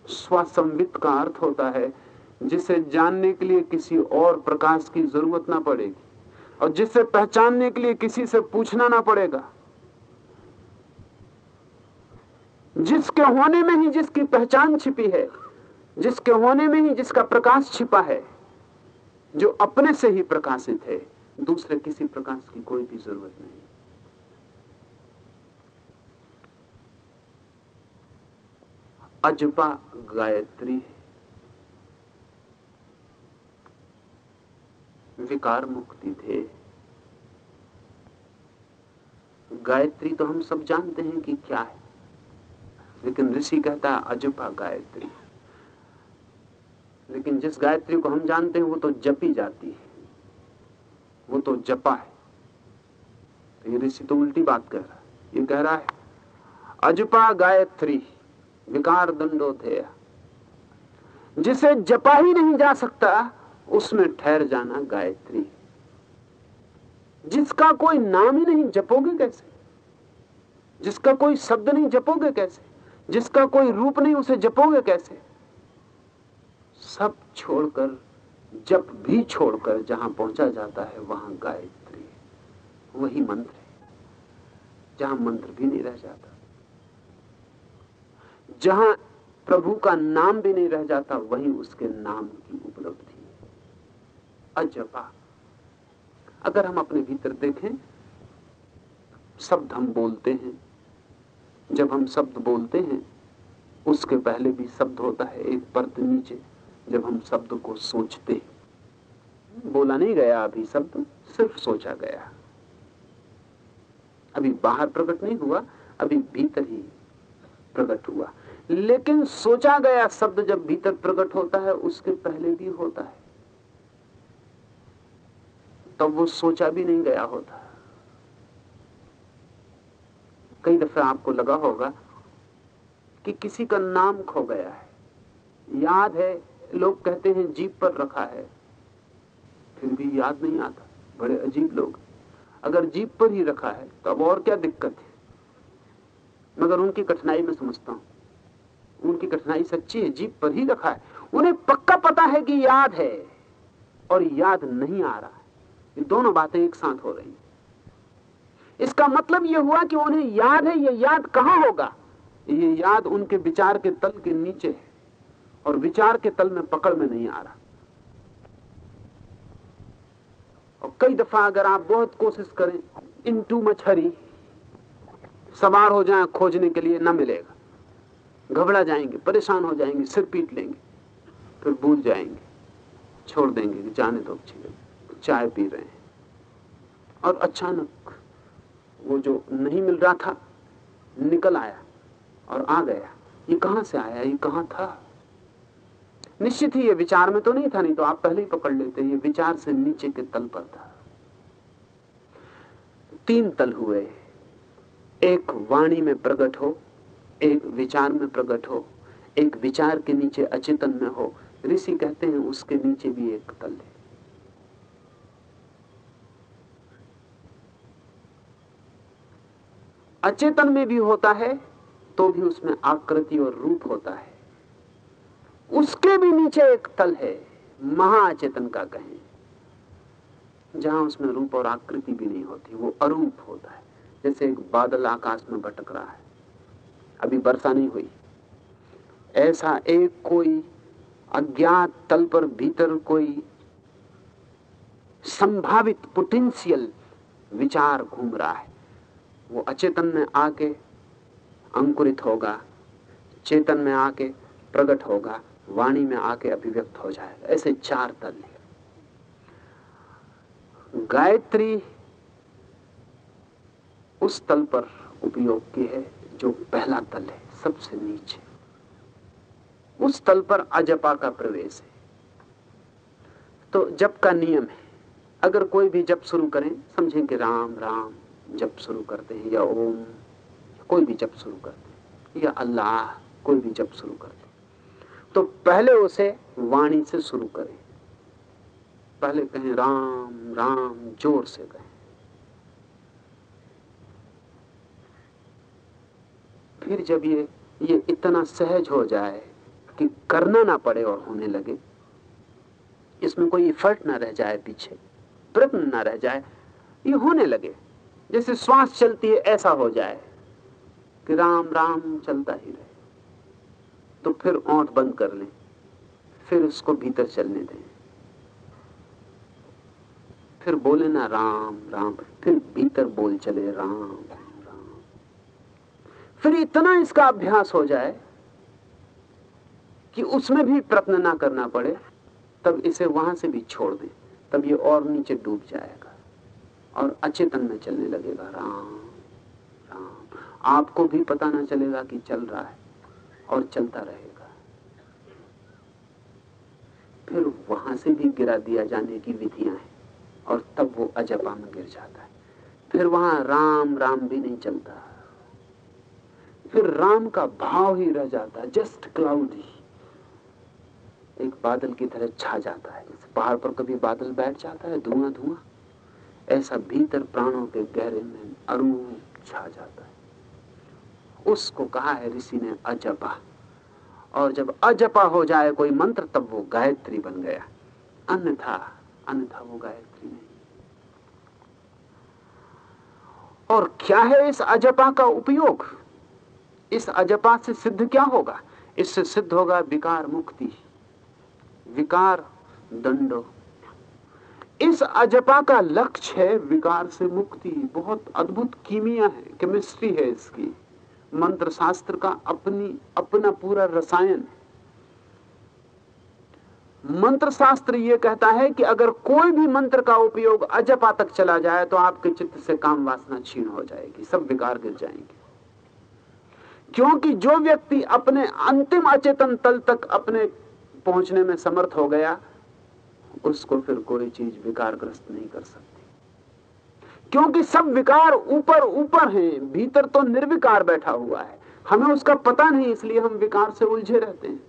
स्वसंवित का अर्थ होता है, जिसे जानने के लिए किसी और प्रकाश की ज़रूरत ना पड़ेगी और जिसे पहचानने के लिए किसी से पूछना ना पड़ेगा। जिसके होने में ही जिसकी पहचान छिपी है, जिसके होने में ही जिसका प्रकाश छिपा है, जो अपने से ही प्रकाशित है, दूसरे किसी प्रकाश की कोई भी ज़रूरत नहीं। अजपा गायत्री विकार मुक्ति थे। गायत्री तो हम सब जानते हैं कि क्या है। लेकिन ऋषि कहता है, अजपा गायत्री। लेकिन जिस गायत्री को हम जानते हैं, वो तो जपी जाती है। वो तो जपा है। तो ये ऋषि तो उल्टी बात कह रहा है। ये कह रहा है, अजपा गायत्री, विकार दंडो थे जिसे जपा ही नहीं जा सकता, उसमें ठहर जाना गायत्री। जिसका कोई नाम ही नहीं जपोगे कैसे? जिसका कोई शब्द नहीं जपोगे कैसे? जिसका कोई रूप नहीं, उसे जपोगे कैसे? सब छोड़कर जब भी छोड़कर जहाँ पहुँचा जाता है, वहाँ गायत्री वही मंत्र है, जहाँ मंत्र भी नहीं रह जाता। जहाँ प्रभु का नाम भी नहीं रह जाता, वही उसके नाम की उपलब्धि अजपा, अगर हम अपने भीतर देखें, शब्द हम बोलते हैं जब हम शब्द बोलते हैं, उसके पहले भी शब्द होता है एक परत नीचे, जब हम शब्द को सोचते बोला नहीं गया अभी शब्द, सिर्फ़ सोचा गया। अभी बाहर प्रकट नहीं हुआ, अभी भीतर ही प्रकट हुआ। लेकिन सोचा गया शब्द जब भीतर प्रकट होता है, उसके पहले भी होता है। तब तो वो सोचा भी नहीं गया होता। कई दफे आपको लगा होगा कि किसी का नाम खो गया है। याद है, लोग कहते हैं जीप पर रखा है। फिर भी याद नहीं आता। बड़े अजीब लोग। अगर जीप पर ही रखा है तो अब और क्या दिक्कत है? मगर उनकी कठिनाई में समझता हूँ। उनकी कठिनाई सच्ची है, जीप पर ही रखा है। उन्हें पक्का पता है कि याद है और याद नहीं आ रहा है। ये दोनों बातें एक साथ हो रही इसका मतलब यह हुआ कि उन्हें याद है, ये याद कहाँ होगा? ये याद उनके विचार के तल के नीचे है और विचार के तल में पकड़ में नहीं आ रहा। और कई दफ़ा अगर आप बहुत कोशिश करें, इन टू मछरी सवार हो जाए खोजने के लिए, न मिलेगा। घबरा जाएँगे, परेशान हो जाएँगे, सिर पीट लेंगे, फिर भूल जाएँगे, छोड़ देंगे कि जाने दो चाय पी रहे हैं। और अचानक वो जो नहीं मिल रहा था, निकल आया और आ गया। ये कहाँ से आया? ये कहाँ था? निश्चित ही ये विचार में तो नहीं था, नहीं तो आप पहले ही पकड़ लेते ये विचार से नीचे के तल पर था। तीन तल हुए। एक वाणी में प्रकट हो, एक विचार में प्रकट हो, एक विचार के नीचे अचेतन में हो। ऋषि कहते हैं उसके नीचे भी एक तल है। अचेतन में भी होता है तो भी उसमें आकृति और रूप होता है। उसके भी नीचे एक तल है महाअचेतन का कहें। जहाँ उसमें रूप और आकृति भी नहीं होती, वो अरूप होता है। जैसे एक बादल आकाश में भटक रहा है। अभी वर्षा नहीं हुई। ऐसा एक कोई अज्ञात तल पर भीतर कोई संभावित पोटेंशियल विचार घूम रहा है। वो अचेतन में आके अंकुरित होगा, चेतन में आके प्रकट होगा, वाणी में आके अभिव्यक्त हो जाएगा। ऐसे चार तल गायत्री उस तल पर उपयोग की है जो पहला तल है, सबसे नीचे। उस तल पर अजपा का प्रवेश है। तो जप का नियम है। अगर कोई भी जप शुरू करें, समझें कि राम राम जप शुरू करते हैं, या ओम कोई भी जप शुरू करते हैं, या अल्लाह, कोई भी जप शुरू करते हैं। तो पहले उसे वाणी से शुरू करें। पहले कहें राम राम, ज़ोर से कहें। फिर जब ये ये इतना सहज हो जाए कि करना ना पड़े और होने लगे, इसमें कोई इफर्ट ना रह जाए पीछे, प्रयत्न ना रह जाए, ये होने लगे। जैसे श्वास चलती है, ऐसा हो जाए कि राम राम चलता ही रहे। तो फिर ओंठ बंद कर लें, फिर उसको भीतर चलने दें। फिर बोले ना, राम राम। फिर भीतर बोल चले, राम राम फिर इतना इसका अभ्यास हो जाए कि उसमें भी प्रत्न ना करना पड़े, तब इसे वहाँ से भी छोड़ दें, तब ये और नीचे डूब जाएगा। और अचेतन में चलने लगेगा। राम राम। आपको भी पता ना चलेगा कि चल रहा है और चलता रहेगा। फिर वहाँ से भी गिरा दिया जाने की विधियाँ हैं और तब वो अजपा में गिर जाता है। फिर वहाँ राम राम भी नहीं चलता। फिर राम का भाव ही रह जाता है जस्ट क्लाउड ही। एक बादल की तरह छा जाता है। पहाड़ पर कभी बादल बैठ जाता है, धुआँ धुआँ। ऐसा भीतर प्राणों के गहरे में अरूप छा जाता है। उसको कहा है ऋषि ने, अजपा। और जब अजपा हो जाए कोई मंत्र, तब वो गायत्री बन गया। अन्यथा अन्यथा वो गायत्री नहीं। और क्या है इस अजपा का उपयोग? इस अजपा से सिद्ध क्या होगा? इससे सिद्ध होगा विकार मुक्ति, विकार दंडो। इस अजपा का लक्ष्य है विकार से मुक्ति। बहुत अद्भुत कीमिया है केमिस्ट्री है इसकी। मंत्र शास्त्र का अपनी, अपना पूरा रसायन। मंत्र शास्त्र ये कहता है कि अगर कोई भी मंत्र का उपयोग अजपा तक चला जाए तो आपके चित्त से काम वासना छीन हो जाएगी, सब विकार गिर जाएँगे। क्योंकि जो व्यक्ति अपने अंतिम अचेतन तल तक अपने पहुँचने में समर्थ हो गया उसको फिर कोई चीज़ विकारग्रस्त नहीं कर सकती। क्योंकि सब विकार ऊपर ऊपर हैं, भीतर तो निर्विकार बैठा हुआ है। हमें उसका पता नहीं, इसलिए हम विकार से उलझे रहते हैं।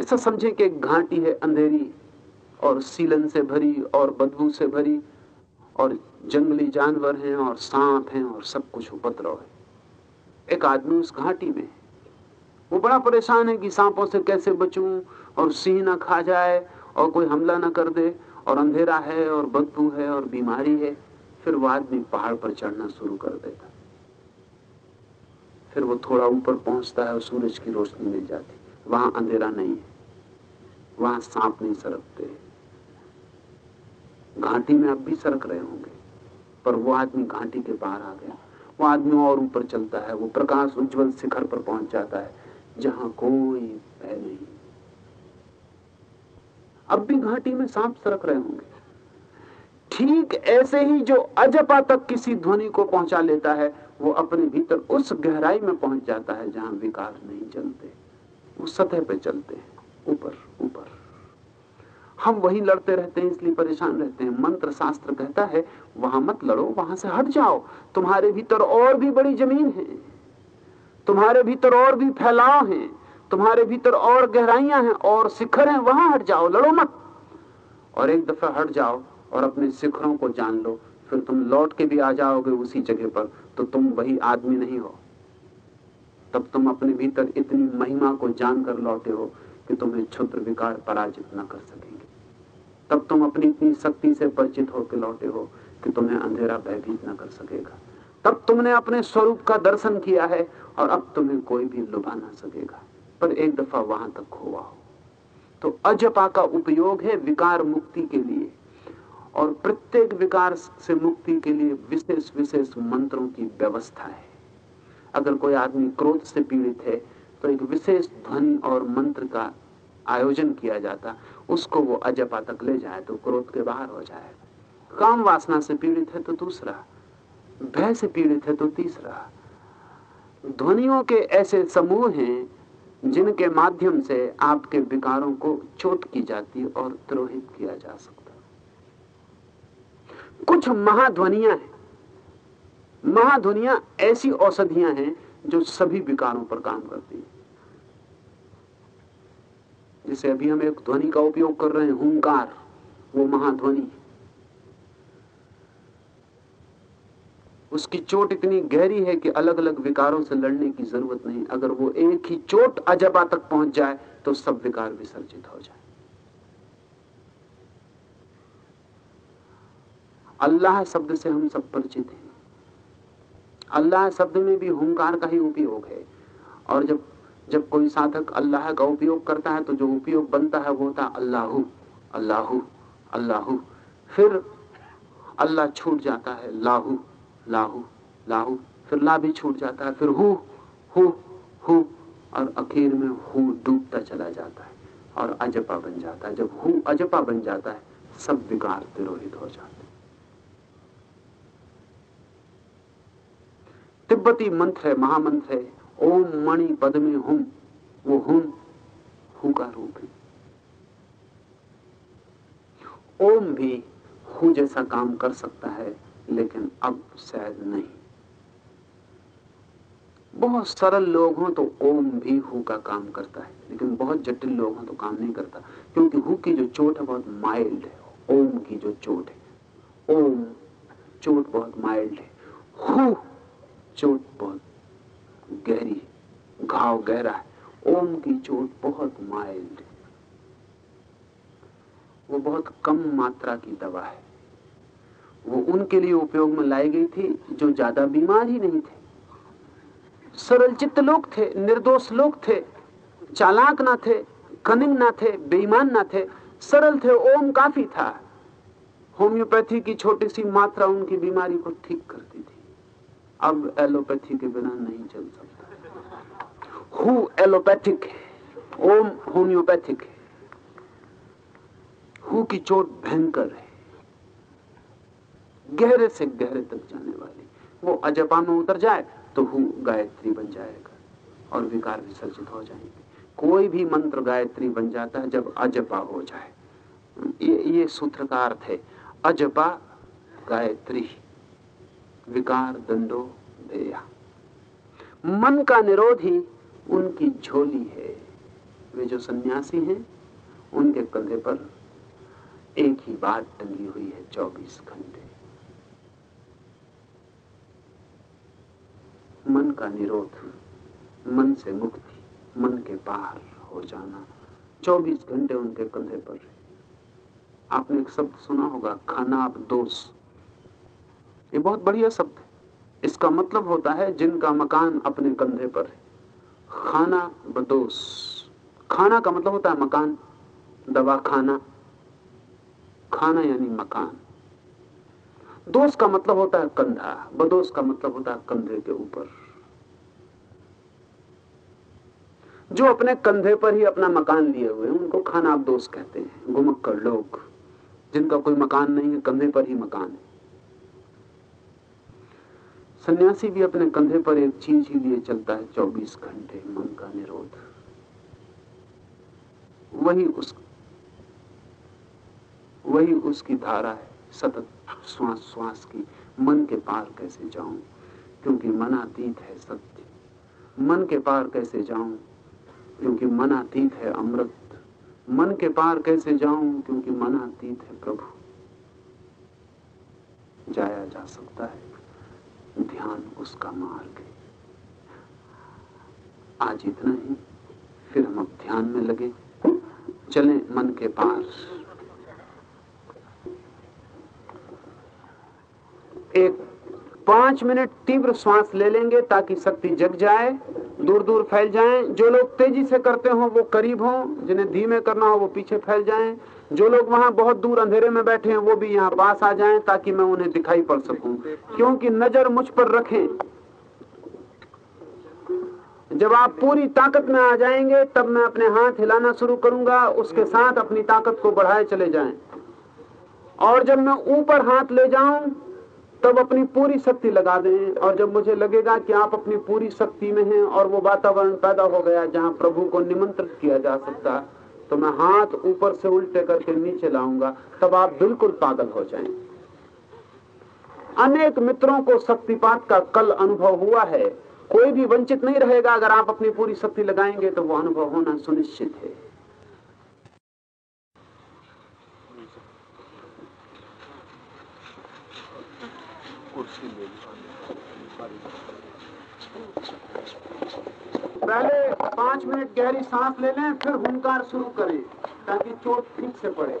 ऐसा समझें कि घाटी है अंधेरी, और सीलन से भरी, और बदबू से भरी, और जंगली जानवर हैं, और सांप हैं, और सब कुछ उपद्रव है। एक आदमी उस घाटी में वो बड़ा परेशान है कि सांपों से कैसे बचूं और सिंह ना खा जाए और कोई हमला ना कर दे और अंधेरा है और बदबू है और बीमारी है, फिर वो आदमी पहाड़ पर चढ़ना शुरू कर देता। फिर वो थोड़ा ऊपर पहुँचता है और सूरज की रोशनी मिल जाती। वहाँ अंधेरा नहीं है। वहाँ सांप नहीं सरकते। घाटी में अब भी सरक रहे होंगे, पर वो आदमी घाटी के बाहर आ गया। वो आदमी और ऊपर चलता है। वो प्रकाश उज्जवल शिखर पर पहुँच जाता है, जहाँ कोई भय नहीं। अब भी घाटी में सांप सरक रहे होंगे। ठीक ऐसे ही जो अजपा तक किसी ध्वनि को पहुँचा लेता है, वो अपने भीतर उस गहराई में पहुँच जाता है जहाँ विकार नहीं चलते। वो सतह पे चलते हैं, ऊपर ऊपर। हम वही लड़ते रहते हैं, इसलिए परेशान रहते हैं। मंत्र शास्त्र कहता है, वहाँ मत लड़ो, वहाँ से हट जाओ। तुम्हारे भीतर और भी बड़ी ज़मीन है। तुम्हारे भीतर और भी फैलाव है। तुम्हारे भीतर और गहराइयाँ हैं, और शिखर हैं, वहाँ हट जाओ, लड़ो मत। और एक दफ़ा हट जाओ और अपने शिखरों को जान लो। फिर तुम लौट के भी आ जाओगे उसी जगह पर तो तुम वही आदमी नहीं हो। तब तुम अपने भीतर इतनी महिमा को जानकर लौटे हो कि तुम्हें क्षुद्र विकार पराजित न कर सकेंगे। तब तुम अपनी इतनी शक्ति से परिचित होकर लौटे हो कि तुम्हें अंधेरा भयभीत न कर सकेगा। तब तुमने अपने स्वरूप का दर्शन किया है और अब तुम्हें कोई भी लुभा ना सकेगा। पर एक दफ़ा वहाँ तक खोवा हो। तो अजपा का उपयोग है विकार मुक्ति के लिए और प्रत्येक विकार से मुक्ति के लिए विशेष विशेष मंत्रों की व्यवस्था है। अगर कोई आदमी क्रोध से पीड़ित है तो एक विशेष ध्वनि और मंत्र का आयोजन किया जाता, उसको वो अजपा तक ले जाए तो क्रोध के बाहर हो जाएगा काम वासना से पीड़ित है तो दूसरा, भय से पीड़ित है तो तीसरा। ध्वनियों के ऐसे समूह हैं जिनके माध्यम से आपके विकारों को चोट की जाती और द्रोहित किया जा सकता। कुछ महाध्वनिया हैं। महाध्वनिया ऐसी औषधियाँ हैं जो सभी विकारों पर काम करती हैं। जैसे अभी हम एक ध्वनि का उपयोग कर रहे हैं, हुंकार, वो महाध्वनि। उसकी चोट इतनी गहरी है कि अलग अलग विकारों से लड़ने की ज़रूरत नहीं। अगर वो एक ही चोट अजबा तक पहुँच जाए तो सब विकार विसर्जित हो जाए। अल्लाह शब्द से हम सब परिचित हैं। अल्लाह शब्द में भी हुंकार का ही उपयोग है। और जब जब कोई साधक अल्लाह का उपयोग करता है तो जो उपयोग बनता है, वो होता है अल्लाह अल्लाह अल्लाह। फिर अल्लाह छूट जाता है, लाहू। लाहू लाहू फिर ला भी छूट जाता है, फिर हु हु हु, और आखिर में हु डूबता चला जाता है और अजपा बन जाता है। जब हु अजपा बन जाता है, सब विकार तिरोहित हो जाते तिब्बती मंत्र है, महामंत्र है, ओम मणि पद हुम वो हुम हु का रूप है। ओम भी हु जैसा काम कर सकता है लेकिन अब शायद नहीं। बहुत सरल लोग हों तो ओम भी हु का काम करता है, लेकिन बहुत जटिल लोग हों तो काम नहीं करता, क्योंकि हु की जो चोट है बहुत माइल्ड है, ओम की जो चोट है। ओम चोट बहुत माइल्ड है, हु चोट बहुत गहरी घाव गहरा है, ओम की चोट बहुत माइल्ड है। वो बहुत कम मात्रा की दवा है। वो उनके लिए उपयोग में लाई गई थी, जो ज़्यादा बीमार ही नहीं थे। सरल चित्त लोग थे, निर्दोष लोग थे, चालाक ना थे, कनिंग ना थे, बेईमान ना थे, सरल थे, ओम काफ़ी था। होम्योपैथी की छोटी सी मात्रा उनकी बीमारी को ठीक करती थी। अब एलोपैथी के बिना नहीं चल सकता। हु एलोपैथिक है? ओम होम्योपैथिक है। हु की चोट भयंकर है? गहरे से गहरे तक जाने वाली। वो अजपा में उतर जाए तो हु गायत्री बन जाएगा, और विकार विसर्जित हो जाएँगे। कोई भी मंत्र गायत्री बन जाता है जब अजपा हो जाए। ये ये सूत्र का अर्थ है अजपा गायत्री, विकार दंडो देया। मन का निरोध ही उनकी झोली है। वे जो सन्यासी हैं, उनके कंधे पर एक ही बात टंगी हुई है, चौबीस घंटे। मन का निरोध, मन से मुक्ति, मन के पार हो जाना। 24 घंटे उनके कंधे पर आपने एक शब्द सुना होगा खानाब दोष। ये बहुत बढ़िया शब्द है। इसका मतलब होता है जिनका मकान अपने कंधे पर है। खाना बदोस खाना का मतलब होता है मकान। दवा खाना। खाना यानी मकान। दोष का मतलब होता है कंधा, बदोष का मतलब होता है कंधे के ऊपर। जो अपने कंधे पर ही अपना मकान लिए हुए हैं, उनको खाना आप दोष कहते हैं घुमक्कर लोग, जिनका कोई मकान नहीं है, कंधे पर ही मकान है। सन्यासी भी अपने कंधे पर एक चीज़ ही लिए चलता है 24 घंटे, मन का निरोध। वही उस, वही उसकी धारा है, सतत। श्वास श्वास की, मन के पार कैसे जाऊँ? क्योंकि मनातीत है सत्य। मन के पार कैसे जाऊँ? क्योंकि मनातीत है अमृत। मन के पार कैसे जाऊँ? क्योंकि मनातीत है प्रभु। जाया जा सकता है। ध्यान उसका मार्ग है। आज इतना ही, फिर हम अब ध्यान में लगे। चलें मन के पार। एक पाँच मिनट तीव्र श्वास ले लेंगे ताकि शक्ति जग जाए दूर दूर फैल जाए। जो लोग तेज़ी से करते हो, वो करीब हो। जिन्हें धीमे करना हो, वो पीछे फैल जाएँ। जो लोग वहाँ बहुत दूर अंधेरे में बैठे हैं, वो भी यहाँ पास आ जाएँ ताकि मैं उन्हें दिखाई पड़ सकूँ। क्योंकि नज़र मुझ पर रखें। जब आप पूरी ताकत में आ जाएँगे, तब मैं अपने हाथ हिलाना शुरू करूँगा, उसके साथ अपनी ताकत को बढ़ाए चले जाएँ। और जब मैं ऊपर हाथ ले जाऊँ तब अपनी पूरी शक्ति लगा दें और जब मुझे लगेगा कि आप अपनी पूरी शक्ति में हैं और वो वातावरण पैदा हो गया जहाँ प्रभु को निमंत्रित किया जा सकता तो मैं हाथ ऊपर से उल्टे करके नीचे लाऊँगा, तब आप बिल्कुल पागल हो जाएँ। अनेक मित्रों को शक्तिपात का कल अनुभव हुआ है। कोई भी वंचित नहीं रहेगा, अगर आप अपनी पूरी शक्ति लगाएँगे तो वो अनुभव होना सुनिश्चित है। पहले पाँच मिनट गहरी सांस ले लें, फिर हुंकार शुरू करें, ताकि चोट ठीक से पड़े।